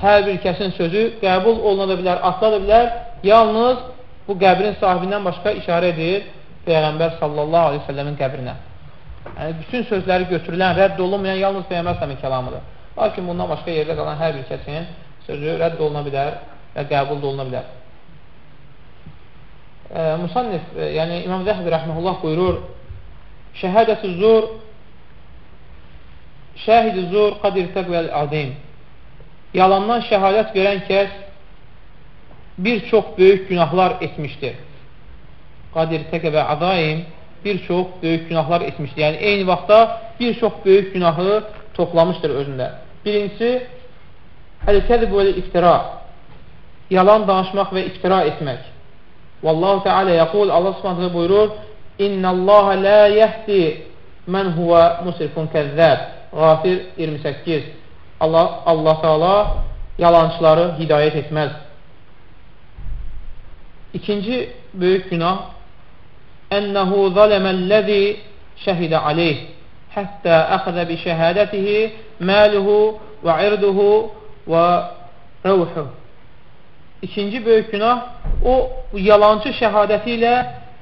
Hər bir kəsin sözü qəbul oluna da bilər, atla da bilər, yalnız bu qəbrin sahibindən başqa işarə edir Peyğəmbər sallallahu aleyhi ve səlləmin qəbrinə. Yəni, bütün sözləri götürülən, rədd olunmayan yalnız Peyğəmbər sələmin kəlamıdır. Lakin bundan başqa yerdə qalan hər bir kəsin sözü rədd oluna bilər və qəbul oluna bilər. E, Musannif, e, yəni İmam Zəhbi rəhməhullah buyurur, şəhədəsi zur, şəhidi zur qadir təqvəl azim. Yalandan şəhadət verən kəs bir çox böyük günahlar etmişdir. Qadir təqvə adaim bir çox böyük günahlar etmişdir. Yəni, eyni vaxtda bir çox böyük günahı toplamışdır özündə. Birincisi, əl-kəzib və iftira yalan danışmaq və iftira etmək. Vallahu Teala yaqul, Allah subhanətlə buyurur, İnnəllaha la yəhdi mən huvə musrifun kəzzəb. Qafir 28. Allah, Allah Teala yalancıları hidayət etməz. İkinci böyük günah Ənəhu zaləməlləzi şəhidə aleyh həttə əxəzə bi şəhədətihi məluhu və irduhu və rəvhuhu İkinci böyük günah o yalancı şəhadəti ilə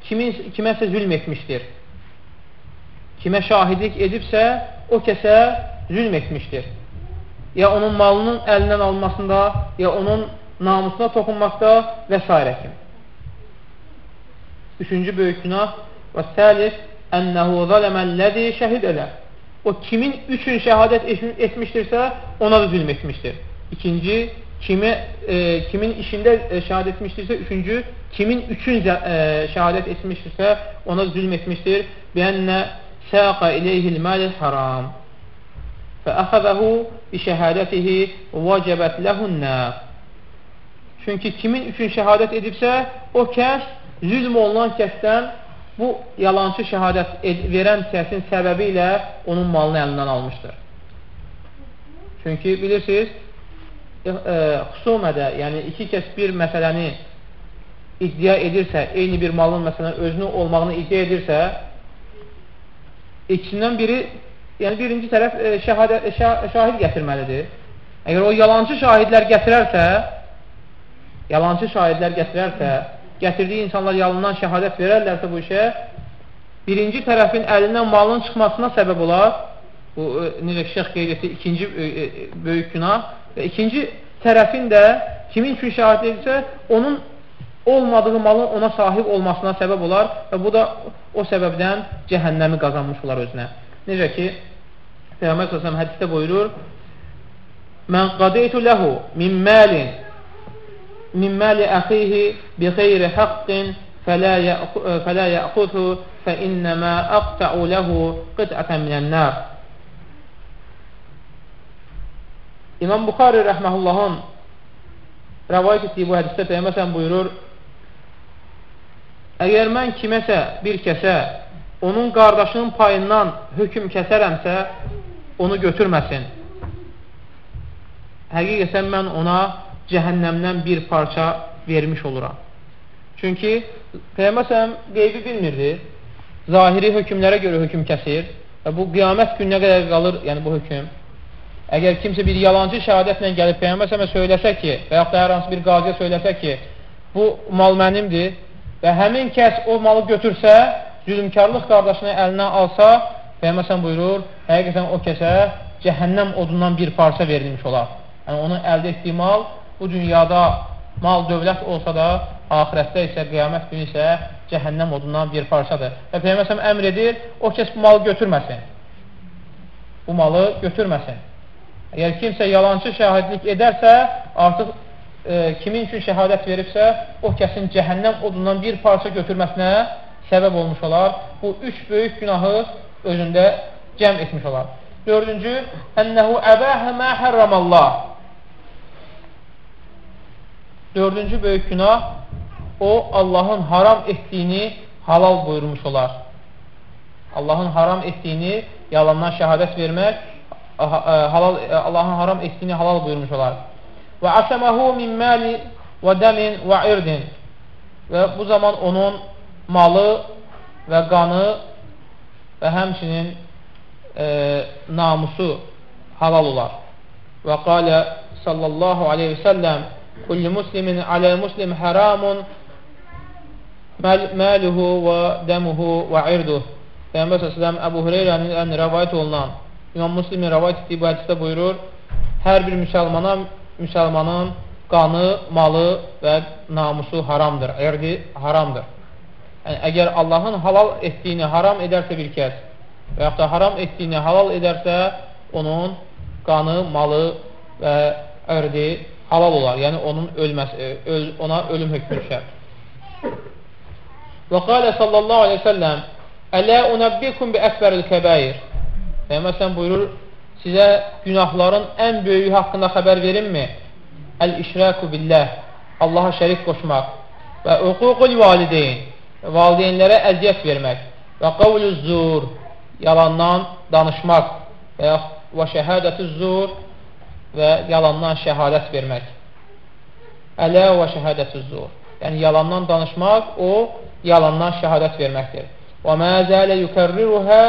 kimin, kiməsə zülm etmişdir. Kimə şahidlik edibsə, o kəsə zülm etmişdir. Ya onun malının əlindən almasında, ya onun namusuna toxunmaqda və s. kimi. Üçüncü böyük günah və səlis ənəhu zaləməlləzi şəhid elə. O kimin üçün şəhadət etmişdirsə, ona da zülm etmişdir. İkinci kimi, e, kimin işində e, şəhadət etmişdirsə, üçüncü, kimin üçün e, şəhadət etmişdirsə, ona zülm etmişdir. Biyənnə səqa ileyhil malil haram fəəxəzəhu bi şəhadətihi vəcəbət ləhünnə Çünki kimin üçün şəhadət edibsə, o kəs zülm olunan kəsdən bu yalançı şəhadət verən kəsin səbəbi ilə onun malını əlindən almışdır. Çünki bilirsiniz, xüsumədə, yəni iki kəs bir məsələni iddia edirsə, eyni bir malın məsələn özünü olmağını iddia edirsə, ikisindən biri, yəni birinci tərəf e, şəhadə, e, şah, şahid gətirməlidir. Əgər o yalancı şahidlər gətirərsə, yalancı şahidlər gətirərsə, gətirdiyi insanlar yalandan şəhadət verərlərsə bu işə, birinci tərəfin əlindən malın çıxmasına səbəb olar, bu, e, necə şeyx qeyd etdi, ikinci e, e, böyük günah və ikinci tərəfin də kimin üçün şəhadət edirsə, onun olmadığı malın ona sahib olmasına səbəb olar və bu da o səbəbdən cəhənnəmi qazanmış olar özünə. Necə ki, Peyğəmbər s.ə.v hədisdə buyurur, Mən qadeytu ləhu min məlin min məli əxihi bi xeyri haqqin fələ yəxudhu fə innəmə əqtə'u ləhu qıtətən minənnər. İmam Buxari rəhməhullahın rəvayət etdiyi bu hədisdə Peyğəmbər buyurur, Əgər mən kiməsə, bir kəsə onun qardaşının payından hökm kəsərəmsə, onu götürməsin. Həqiqətən mən ona cəhənnəmdən bir parça vermiş oluram. Çünki Peyyəməsələm qeybi bilmirdi. Zahiri hökmlərə görə hökm kəsir və bu qiyamət gününə qədər qalır, yəni bu hökm. Əgər kimsə bir yalancı şəhadətlə gəlib Peyyəməsələmə söyləsə ki, və yaxud da hər hansı bir qaziyə söyləsə ki, bu mal mənimdir, və həmin kəs o malı götürsə, zülümkarlıq qardaşını əlinə alsa, Peyyəməsən buyurur, həqiqətən o kəsə cəhənnəm odundan bir parça verilmiş olar. Yəni, onun əldə etdiyi mal bu dünyada mal dövlət olsa da, ahirətdə isə, qiyamət günü isə cəhənnəm odundan bir parçadır. Və Peyyəməsən əmr edir, o kəs bu malı götürməsin. Bu malı götürməsin. Əgər kimsə yalancı şahidlik edərsə, artıq e, kimin üçün şəhadət veribsə, o kəsin cəhənnəm odundan bir parça götürməsinə səbəb olmuş olar. Bu üç böyük günahı özündə cəm etmiş olar. Dördüncü, ənəhu əbəhə mə hərramallah. Dördüncü böyük günah, o Allahın haram etdiyini halal buyurmuş olar. Allahın haram etdiyini yalandan şəhadət vermək, halal, e, Allahın haram etdiyini halal buyurmuş olar və əsəməhu min məli və dəmin və irdin. Və bu zaman onun malı və qanı və həmçinin e, namusu halal olar. Və qalə sallallahu aleyhi və səlləm kulli muslimin alə muslim haramun məluhu və dəmuhu və irduh. Peyğəmbər s.ə.v Əbu Hüreyrənin rəvayət olunan İmam Müslimin rəvayət etdiyi bu hədisdə buyurur hər bir müsəlmana müsəlmanın qanı, malı və namusu haramdır, ərdi haramdır. Yəni, əgər Allahın halal etdiyini haram edərsə bir kəs və yaxud da haram etdiyini halal edərsə, onun qanı, malı və ərdi halal olar. Yəni, onun ölməsi, öl, ona ölüm hökmü düşər. Və qalə sallallahu aleyhi səlləm Ələ unəbbikum bi əkbəril kəbəir Məsələn, buyurur, sizə günahların ən böyüyü haqqında xəbər verimmi? Əl-işrəku billəh, Allaha şərik qoşmaq və uququl valideyn, valideynlərə əziyyət vermək və qavlu zur, yalandan danışmaq və, və şəhədəti zur və yalandan şəhadət vermək. Ələ və şəhədəti zur. Yəni, yalandan danışmaq, o, yalandan şəhadət verməkdir. Və mə zələ yükərriruhə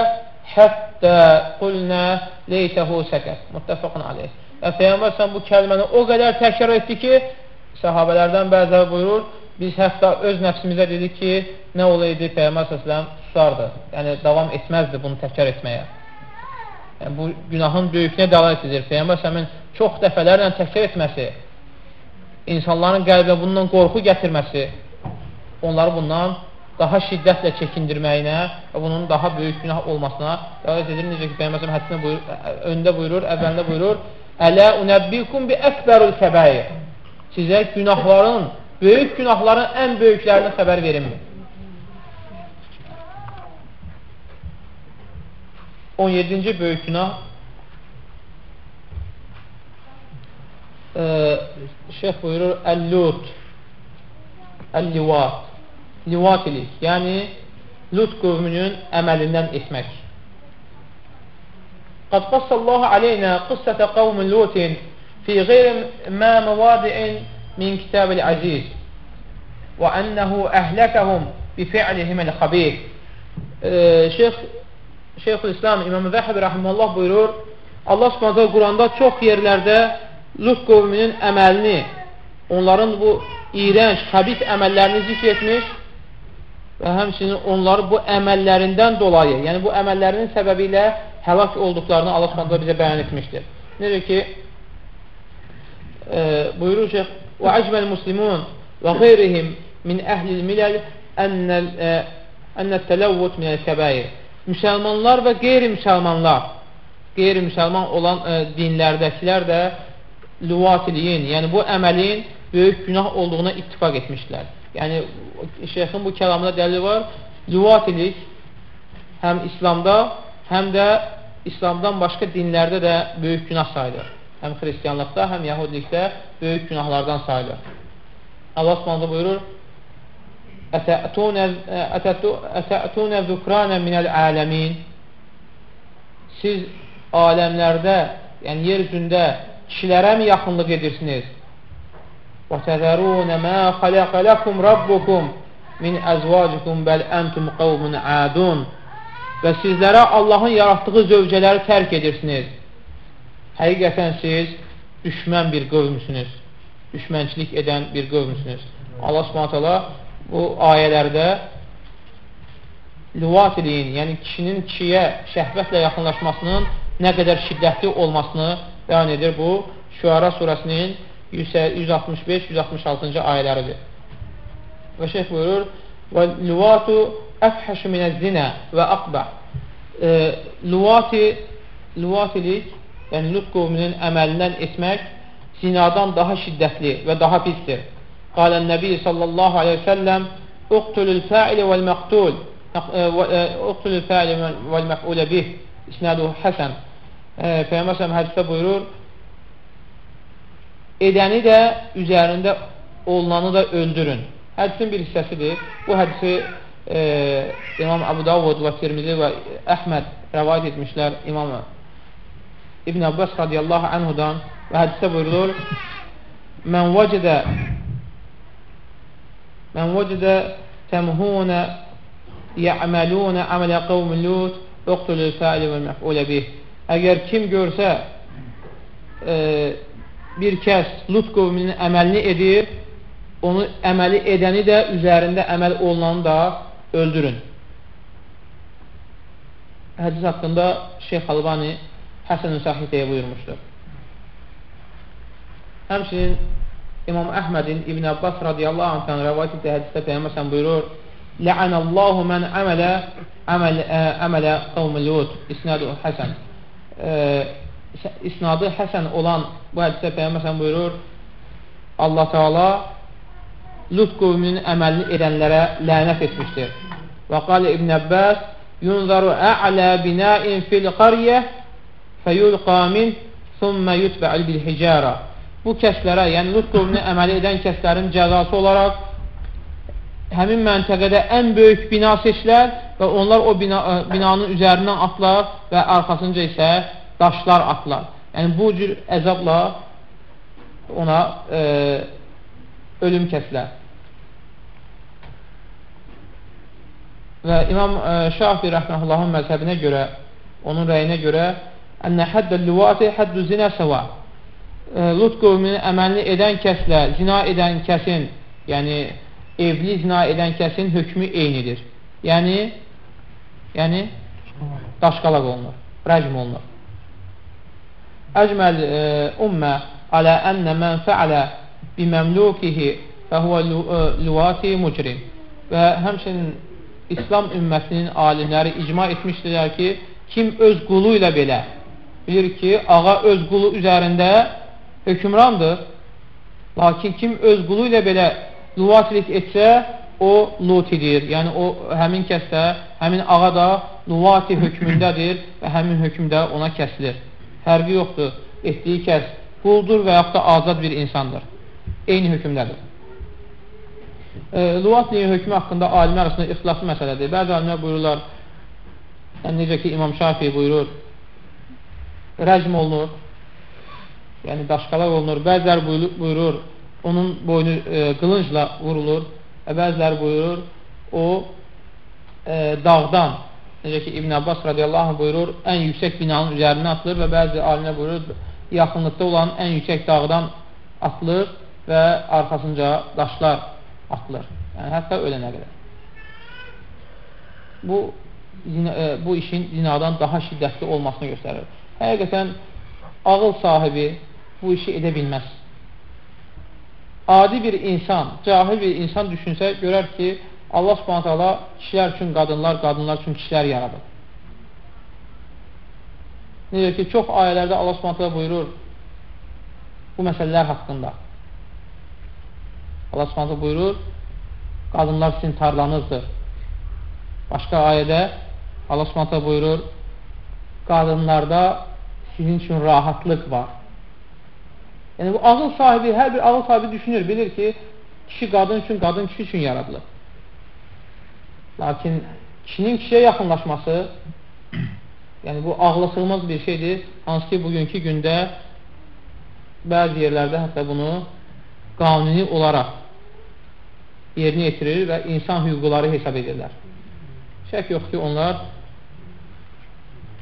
həttə qulnə leytəhu səkət. Muttəfəqun aleyh. Və Peyyambər sən bu kəlməni o qədər təkrar etdi ki, sahabələrdən bəzələri buyurur, biz hətta öz nəfsimizə dedik ki, nə olaydı Peyyambər səsləm susardı. Yəni, davam etməzdi bunu təkrar etməyə. Yəni, bu günahın böyüklüyünə dəlalət edir. Peyyambər səmin çox dəfələrlə təkrar etməsi, insanların qəlbə bundan qorxu gətirməsi, onları bundan daha şiddətlə çəkindirməyinə və bunun daha böyük günah olmasına dəvət edir. Necə ki, Peyyəməsəm hədisində buyur, öndə buyurur, əvvəlində buyurur, Ələ unəbbikum bi əkbərul kəbəir. Sizə günahların, böyük günahların ən böyüklərini xəbər verinmir. 17-ci böyük günah e, şeyh buyurur Əl-Lut Əl-Livat Livat ilik, yəni Lut qövmünün əməlindən etmək. Qad qassallahu aleyna qıssətə qavmin Lutin fi qeyri mə məvadi'in min kitabil əziz və ənəhu əhləkəhum bi fi'lihim el-xabir. Şeyx Şeyxülislam İmam Zəhəbi rəhməllah buyurur, Allah Subhanahu Quranda çox yerlərdə Lut qövmünün əməlini, onların bu iğrənc, xəbis əməllərini zikr etmiş və həmçinin onları bu əməllərindən dolayı, yəni bu əməllərinin səbəbi ilə həlak olduqlarını Allah Subhanahu bizə bəyan etmişdir. Necə ki, e, buyurur şeyx, və əcməl muslimun və qeyrihim min əhlil miləl ənnə tələvvut minəl kəbəir. Müsəlmanlar və qeyri-müsəlmanlar, qeyri-müsəlman olan e, dinlərdəkilər də lüvatiliyin, yəni bu əməlin böyük günah olduğuna ittifak etmişlər. Yəni, şeyxin bu kəlamında dəlil var, lüvatilik həm İslamda, həm də İslamdan başqa dinlərdə də böyük günah sayılır. Həm xristiyanlıqda, həm yahudilikdə böyük günahlardan sayılır. Allah Subhanahu buyurur: "Ətətunə zükranə minəl aləmin" Siz aləmlərdə, yəni yer üzündə kişilərə mi yaxınlıq edirsiniz? وَتَذَرُونَ مَا خَلَقَ لَكُمْ رَبُّكُمْ مِنْ أَزْوَاجِكُمْ بَلْ أَنْتُمْ قَوْمٌ عَادُونَ Və sizlərə Allahın yaratdığı zövcələri tərk edirsiniz. Həqiqətən siz düşmən bir qövmüsünüz. Düşmənçilik edən bir qövmüsünüz. Allah subhanətələ bu ayələrdə lüvatiliyin, yəni kişinin kişiyə şəhvətlə yaxınlaşmasının nə qədər şiddətli olmasını bəyan edir bu Şüara surəsinin 165-166-cı ayələridir. Və şeyh buyurur, və lüvatu əfhəşü minə zinə və aqbə e, lüvati lüvatilik, yəni lut qovminin əməlindən etmək zinadan daha şiddətli və daha pisdir. Qalən Nəbi sallallahu aleyhi və səlləm uqtulul fəili vəl məqtul uqtulul fəili vəl məq'ulə bih isnaduhu həsən Peyğəmbər səhəm hədisdə buyurur edəni də üzərində olunanı da öldürün. Hədisin bir hissəsidir. Bu hədisi e, İmam Abu Davud və Tirmizi və Əhməd rəvayət etmişlər İmam İbn Abbas radiyallahu anhudan və hədisdə buyurulur Mən vəcədə Mən vəcədə təmhunə yə'məlunə əmələ qavmin lut uqtulul fəali və məf'ulə bih Əgər kim görsə e, bir kəs Lut qövmünün əməlini edir, onu əməli edəni də üzərində əməl olunanı da öldürün. Hədis haqqında Şeyx Albani Həsən-ı Sahifəyə buyurmuşdur. Həmçinin İmam Əhmədin İbn Abbas radiyallahu anhdan rəvayət etdiyi hədisdə Peyyəməsən buyurur Lə'ənəllahu mən əmələ əmələ, əmələ qavmi Lut isnadı Həsən isnadı həsən olan bu hədisə Peyyəməsən buyurur, Allah Teala Lut qövmünün əməlini edənlərə lənət etmişdir. Və qalə İbn Əbbas, yunzaru ə'lə binəin fil qariyə fəyulqa min thumma yutbə'l bil hicara. Bu kəslərə, yəni Lut qövmünü əməli edən kəslərin cəzası olaraq həmin məntəqədə ən böyük bina seçilər və onlar o bina, binanın üzərindən atlar və arxasınca isə daşlar atlar. Yəni, bu cür əzabla ona e, ölüm kəsilər. Və İmam e, Şafi rəhməhullahın məzhəbinə görə, onun rəyinə görə, Ənə həddə lüvati həddü zinə səva. E, Lut qövmünün əməlini edən kəslə zina edən kəsin, yəni evli zina edən kəsin hökmü eynidir. Yəni, yəni daşqalaq olunur, rəcm olunur. Əcməl ümmə alə ənnə mən fəalə biməmlukihi fəhuvə lüvati mücrim və həmçinin İslam ümmətinin alimləri icma etmişdirlər ki, kim öz qulu ilə belə bilir ki, ağa öz qulu üzərində hökmrandır, lakin kim öz qulu ilə belə lüvatilik etsə, o lutidir. Yəni, o həmin kəsdə, həmin ağa da luvati hökmündədir və həmin hökmdə ona kəsilir. Fərqi yoxdur. Etdiyi kəs quldur və yaxud da azad bir insandır. Eyni hökmdədir. E, Luvatliyin hökmü haqqında alimlər arasında ixtilaflı məsələdir. Bəzi alimlər buyururlar, yəni necə ki İmam Şafii buyurur, rəcm olunur, yəni daşqalaq olunur. Bəzilər buyurur, onun boynu e, qılıncla vurulur və bəzilər buyurur, o e, dağdan, necə ki İbn Abbas radiyallahu buyurur, ən yüksək binanın üzərinə atılır və bəzi alimlər buyurur, yaxınlıqda olan ən yüksək dağdan atılır və arxasınca daşlar atılır. Yəni, hətta ölənə qədər. Bu, zina, e, bu işin zinadan daha şiddətli olmasını göstərir. Həqiqətən, ağıl sahibi bu işi edə bilməz. Adi bir insan, cahil bir insan düşünsə, görər ki, Allah subhanət hala kişilər üçün qadınlar, qadınlar üçün kişilər yaradıb. Necə ki, çox ayələrdə Allah subhanət hala buyurur bu məsələlər haqqında. Allah subhanət buyurur, qadınlar sizin tarlanızdır. Başqa ayədə Allah subhanət buyurur, qadınlarda sizin üçün rahatlıq var. Yəni, bu ağıl sahibi, hər bir ağıl sahibi düşünür, bilir ki, kişi qadın üçün, qadın kişi üçün yaradılır. Lakin kişinin kişiyə yaxınlaşması, yəni bu ağla sığmaz bir şeydir, hansı ki, bugünkü gündə bəzi yerlərdə hətta bunu qanuni olaraq yerinə yetirir və insan hüquqları hesab edirlər. Şək yox ki, onlar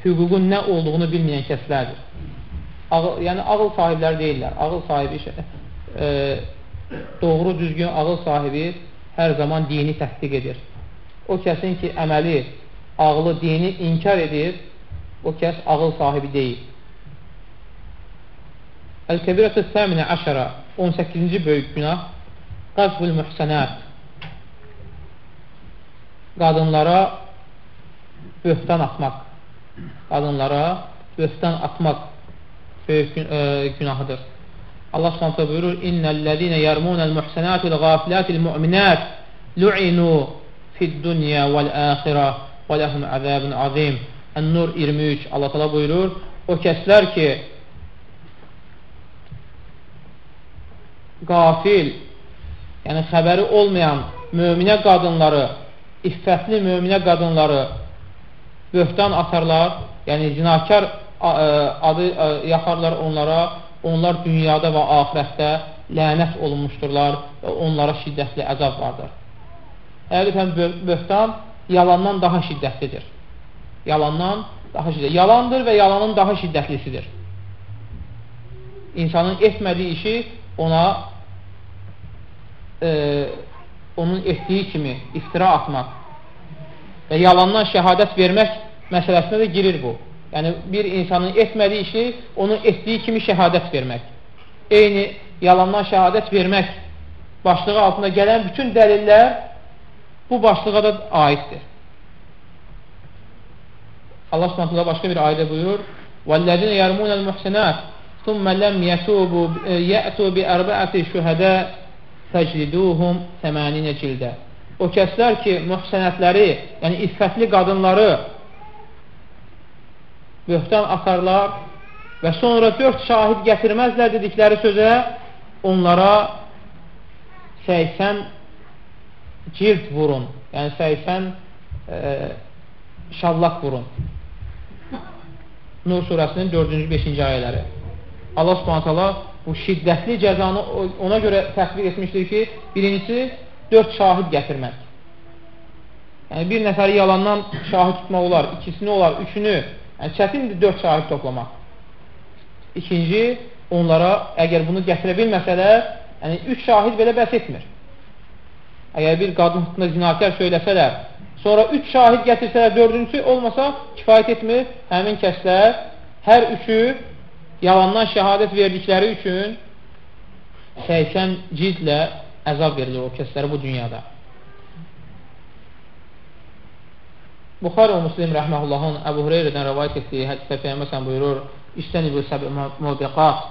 hüququn nə olduğunu bilməyən kəslərdir. Ağıl, yəni, ağıl sahibləri deyirlər. Ağıl sahibi, e, doğru, düzgün ağıl sahibi hər zaman dini təsdiq edir. O kəsin ki, əməli, ağlı, dini inkar edir, o kəs ağıl sahibi deyil. Əl-Kəbirətü Səminə Əşərə 18-ci böyük günah Qazbül Mühsənət Qadınlara böhtan atmaq qadınlara böhtan atmaq böyük gün, e, günahıdır. Allah Subhanahu buyurur: "İnnellezine yermunel muhsanatil gafilatil mu'minat lu'inu fid-dunya vel-ahireh ve lehum azabun azim." En-Nur 23 Allah Teala buyurur: O kəslər ki qafil, yəni xəbəri olmayan möminə qadınları, iffətli möminə qadınları böhtan atarlar, yəni zinakar e, adı e, yaxarlar onlara, onlar dünyada və axirətdə lənət olunmuşdurlar və onlara şiddətli əzab vardır. Həqiqətən böhtan yalandan daha şiddətlidir. Yalandan daha şiddətlidir. Yalandır və yalanın daha şiddətlisidir. İnsanın etmədiyi işi ona e, onun etdiyi kimi iftira atmaq və yalandan şəhadət vermək məsələsinə də girir bu. Yəni, bir insanın etmədiyi işi onun etdiyi kimi şəhadət vermək. Eyni yalandan şəhadət vermək başlığı altında gələn bütün dəlillər Bu başlığa da aiddir. Allah Subhanahu başqa bir ayədə buyurur: "Vallazina yarmunal muhsinat thumma lam yatubu e, ya'tu bi arba'ati shuhada fajliduhum 80 cildə." O kəslər ki, mühsənətləri, yəni iffətli qadınları böhtan atarlar və sonra dörd şahid gətirməzlər dedikləri sözə onlara 80 cild vurun. Yəni 80 e, şallaq vurun. Nur surəsinin 4-cü 5-ci ayələri. Allah subhanətələ bu şiddətli cəzanı ona görə tətbiq etmişdir ki, birincisi, dörd şahid gətirmək. Yəni, bir nəfəri yalandan şahid tutmaq olar, ikisini olar, üçünü, Yəni, çətindir 4 şahid toplamaq. İkinci, onlara əgər bunu gətirə bilməsələr, yəni 3 şahid belə bəs etmir. Əgər bir qadın haqqında zinakar söyləsələr, sonra 3 şahid gətirsələr, dördüncü olmasa kifayət etmir, həmin kəslər hər üçü yalandan şəhadət verdikləri üçün 80 cildlə əzab verilir o kəslərə bu dünyada. Buxar və Müslim rəhməhullahın Əbu Hüreyrədən rəvayət etdiyi hədisdə Peyyəməsən buyurur, İstənibü səbi mubiqat,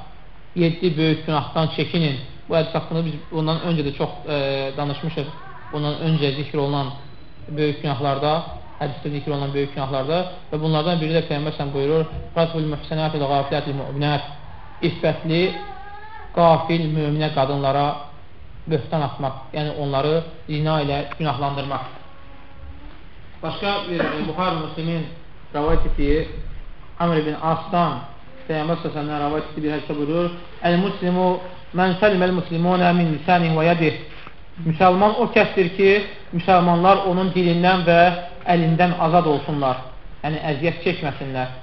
7 böyük günahdan çəkinin. Bu hədis haqqında biz bundan öncə də çox e, danışmışıq. bundan öncə zikr olunan böyük günahlarda, hədisdə zikr olunan böyük günahlarda və bunlardan biri də Peyyəmbər buyurur, Qatful mühsənətil qafilətil müminət İffətli, qafil, müminə qadınlara böhtan atmaq, yəni onları zina ilə günahlandırmaq. Başqa bir e, Buxar Müslimin rəvayət etdiyi Amr ibn Asdan Peyyəmbər səsəndən rəvayət etdiyi bir hədsə buyurur, Əl-Muslimu mən səliməl muslimunə min lisanih və yədih Müsəlman o kəsdir ki, müsəlmanlar onun dilindən və əlindən azad olsunlar. Yəni, əziyyət çəkməsinlər.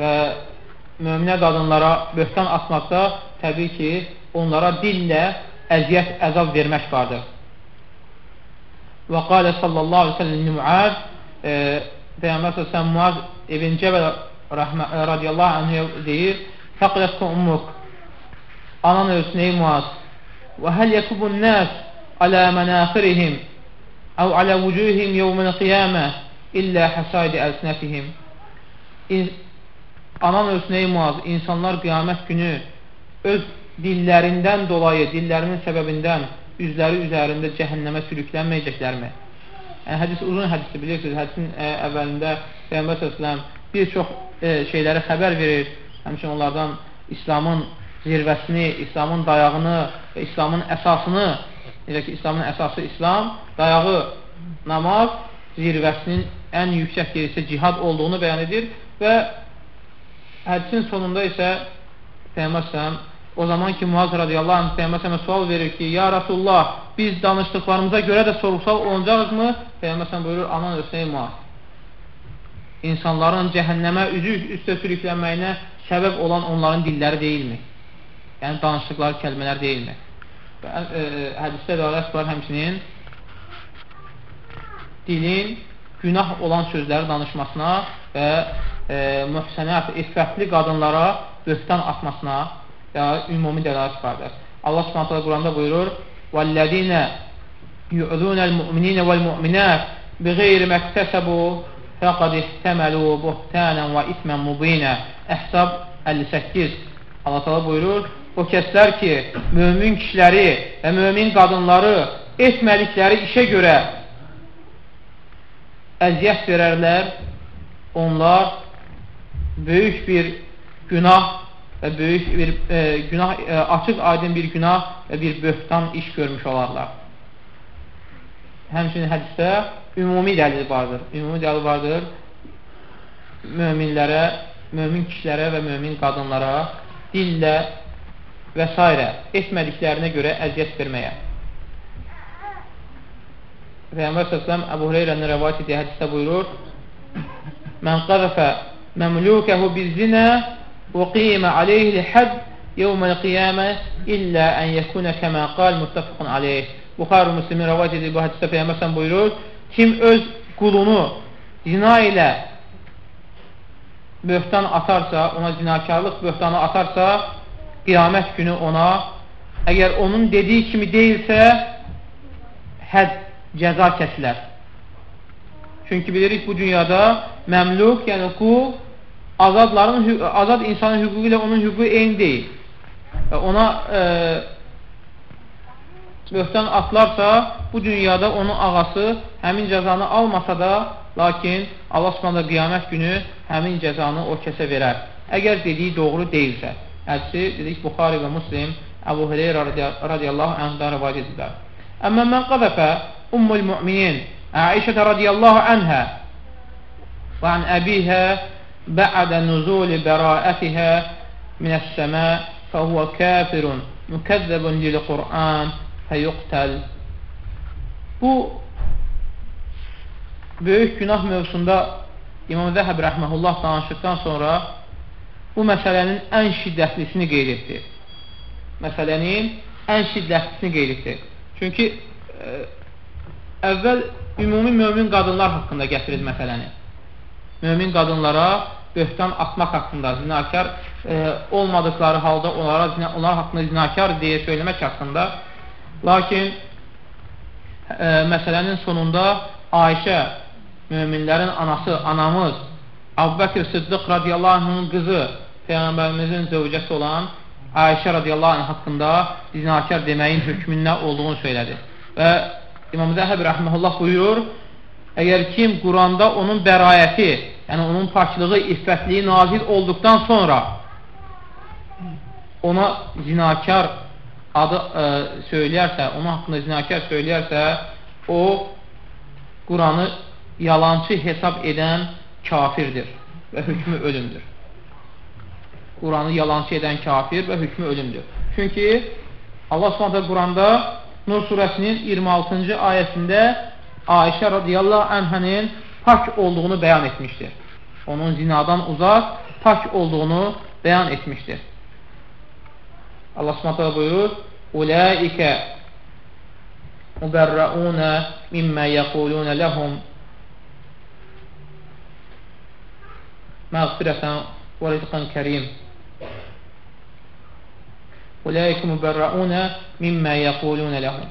Və möminə qadınlara böhtan atmaqda təbii ki, onlara dillə əziyyət, əzab vermək vardır. Və qalə sallallahu aleyhi ve sellem Muaz e, Peyyəmbər səsən Muaz ibn Cəbəl radiyallahu anh deyir Fəqlətku ummuk Anan ölsün ey Muaz Və həl yəkubun nəs alə mənaxirihim əv alə vücuhim yevmən qiyamə illə həsaydi əlsinətihim Anan ölsün ey Muaz insanlar qiyamət günü öz dillərindən dolayı, dillərinin səbəbindən üzləri üzərində cəhənnəmə sürüklənməyəcəklərmi? Yəni, hədis uzun hədisdir, bilirsiniz, hədisin ə, e, əvvəlində Peyyambər səsləm bir çox ə, e, şeyləri xəbər verir, həmçin onlardan İslamın zirvəsini, İslamın dayağını və İslamın əsasını, necə ki, İslamın əsası İslam, dayağı namaz, zirvəsinin ən yüksək yeri isə cihad olduğunu bəyan edir və hədisin sonunda isə səsləm O zaman ki, Muaz radiyallahu anh Peyyəməsəmə sual verir ki, Ya Rasulullah, biz danışdıqlarımıza görə də sorğusal olacaqız mı? Peyyəməsəm buyurur, anan ölsəy Muaz. İnsanların cəhənnəmə üzü üstə sürüklənməyinə səbəb olan onların dilləri deyilmi? Yəni, danışdıqları kəlmələr deyilmi? Və, e, hədisdə də var həmçinin dilin günah olan sözləri danışmasına və e, mühsənət, iffətli qadınlara böhtan atmasına ya ümumi dəlalət çıxardır. Allah Subhanahu Quranda buyurur: "Vəllezina yu'zunal mu'minina vel mu'minat bighayri maktasabu faqad ihtamalu buhtanan və isman mubina." Əhsab 58. Allah Taala buyurur: O kəslər ki, mömin kişiləri və mömin qadınları etmədikləri işə görə əziyyət verərlər, onlar böyük bir günah və böyük bir e, günah, e, açıq aydın bir günah və bir böhtan iş görmüş olarlar. Həmçinin hədisdə ümumi dəlil vardır. Ümumi dəlil vardır möminlərə, mömin kişilərə və mömin qadınlara dillə və s. etmədiklərinə görə əziyyət verməyə. Peyğəmbər səsləm Əbu Hüreyrənin rəvayət etdiyi hədisdə buyurur, Mən qarəfə məmlükəhu bizzinə və qiyimə aleyhil həd yevməl qiyamə illə ən yəkunə kəmə qal müttəfiqun aleyh. Buxar-ı Müslimin rəvayət edildiyi bu hədisdə Peyğəmbər səsləm buyurur, kim öz qulunu zina ilə böhtan atarsa, ona zinakarlıq böhtanı atarsa, qiyamət günü ona, əgər onun dediyi kimi deyilsə, həd cəza kəsilər. Çünki bilirik bu dünyada məmluq, yəni qul azadların, azad insanın hüququ ilə onun hüququ eyni deyil. Ona e, böhtan atlarsa, bu dünyada onun ağası həmin cəzanı almasa da, lakin Allah subhanədə qiyamət günü həmin cəzanı o kəsə verər. Əgər dediyi doğru deyilsə hədisi dedik Buxari və Muslim Əbu Hüreyrə radiyallahu anhdan rivayət edirlər. Əmmə mən qadəfə Ummul Mu'minin Əişətə radiyallahu anhə və an əbihə bə'də nüzuli bəraətihə minəs-səmə fəhüvə kafirun mükəzzəbun lil-Qur'an fəyuqtəl Bu böyük günah mövzusunda İmam Zəhəb rəhməhullah danışdıqdan sonra bu məsələnin ən şiddətlisini qeyd etdi. Məsələnin ən şiddətlisini qeyd etdi. Çünki ə, e, əvvəl ümumi mömin qadınlar haqqında gətirir məsələni mömin qadınlara böhtan atmaq haqqında, zinakar e, olmadıkları halda onlara onlar haqqında zinakar deyə söyləmək haqqında. Lakin e, məsələnin sonunda Ayşə, möminlərin anası, anamız, Abbəkir Sıddıq radiyallahu anhın qızı, Peyğəmbərimizin zövcəsi olan Ayşə radiyallahu anh haqqında zinakar deməyin hökmünə olduğunu söylədi. Və İmam Zəhəb rəhməhullah buyurur, əgər kim Quranda onun bərayəti, yəni onun paklığı, iffətliyi nazil olduqdan sonra ona zinakar adı ə, e, söyləyərsə, onun haqqında zinakar söyləyərsə, o Quranı yalancı hesab edən kafirdir və hökmü ölümdür. Quranı yalancı edən kafir və hökmü ölümdür. Çünki Allah Subhanahu Quranda Nur surəsinin 26-cı ayəsində Ayşə radiyallahu anhənin pak olduğunu bəyan etmişdir. Onun zinadan uzaq, pak olduğunu bəyan etmişdir. Allah Subhanahu buyurur: "Ulaika muberrauna mimma yaqulun lahum məğfirətən və rizqan kərim." Ulaika muberrauna mimma yaqulun lahum.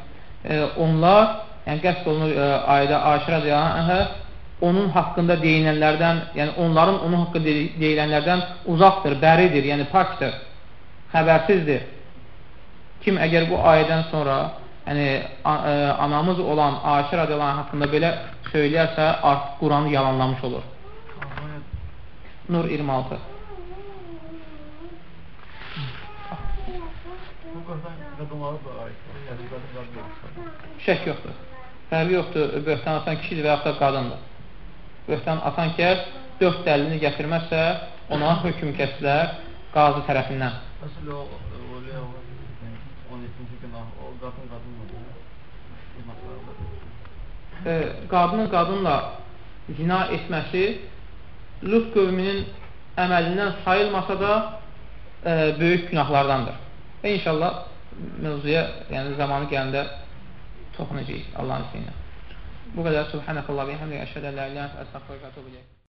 Onlar, yəni qəsd olunur e, ayədə Aşirə deyilənə onun haqqında deyilənlərdən, yəni onların onun haqqında deyilənlərdən uzaqdır, bəridir, yəni pakdır xəbərsizdir. Kim əgər bu ayədən sonra yəni, e, anamız olan Aşir radiyallahu haqqında belə söyləyərsə, artıq Quranı yalanlamış olur. Nur 26 Şək yoxdur. Fərqi yoxdur, böhtan atan kişidir və yaxud da qadındır. Böhtan atan kəs dörd dəlilini gətirməzsə, ona hökm kəsilər qazı tərəfindən. Məsələ o, o, 12-ci günah, o qadın qadınla e, qadının qadınla zina etməsi Lut qövmünün əməlindən sayılmasa da e, böyük günahlardandır. Və inşallah mövzuya, yəni zamanı gələndə toxunacaq Allahın izni ilə. Bu qədər. Subhanəkallah və həmdə əşhədə lə ilə əstəxfirqə tubiləyək.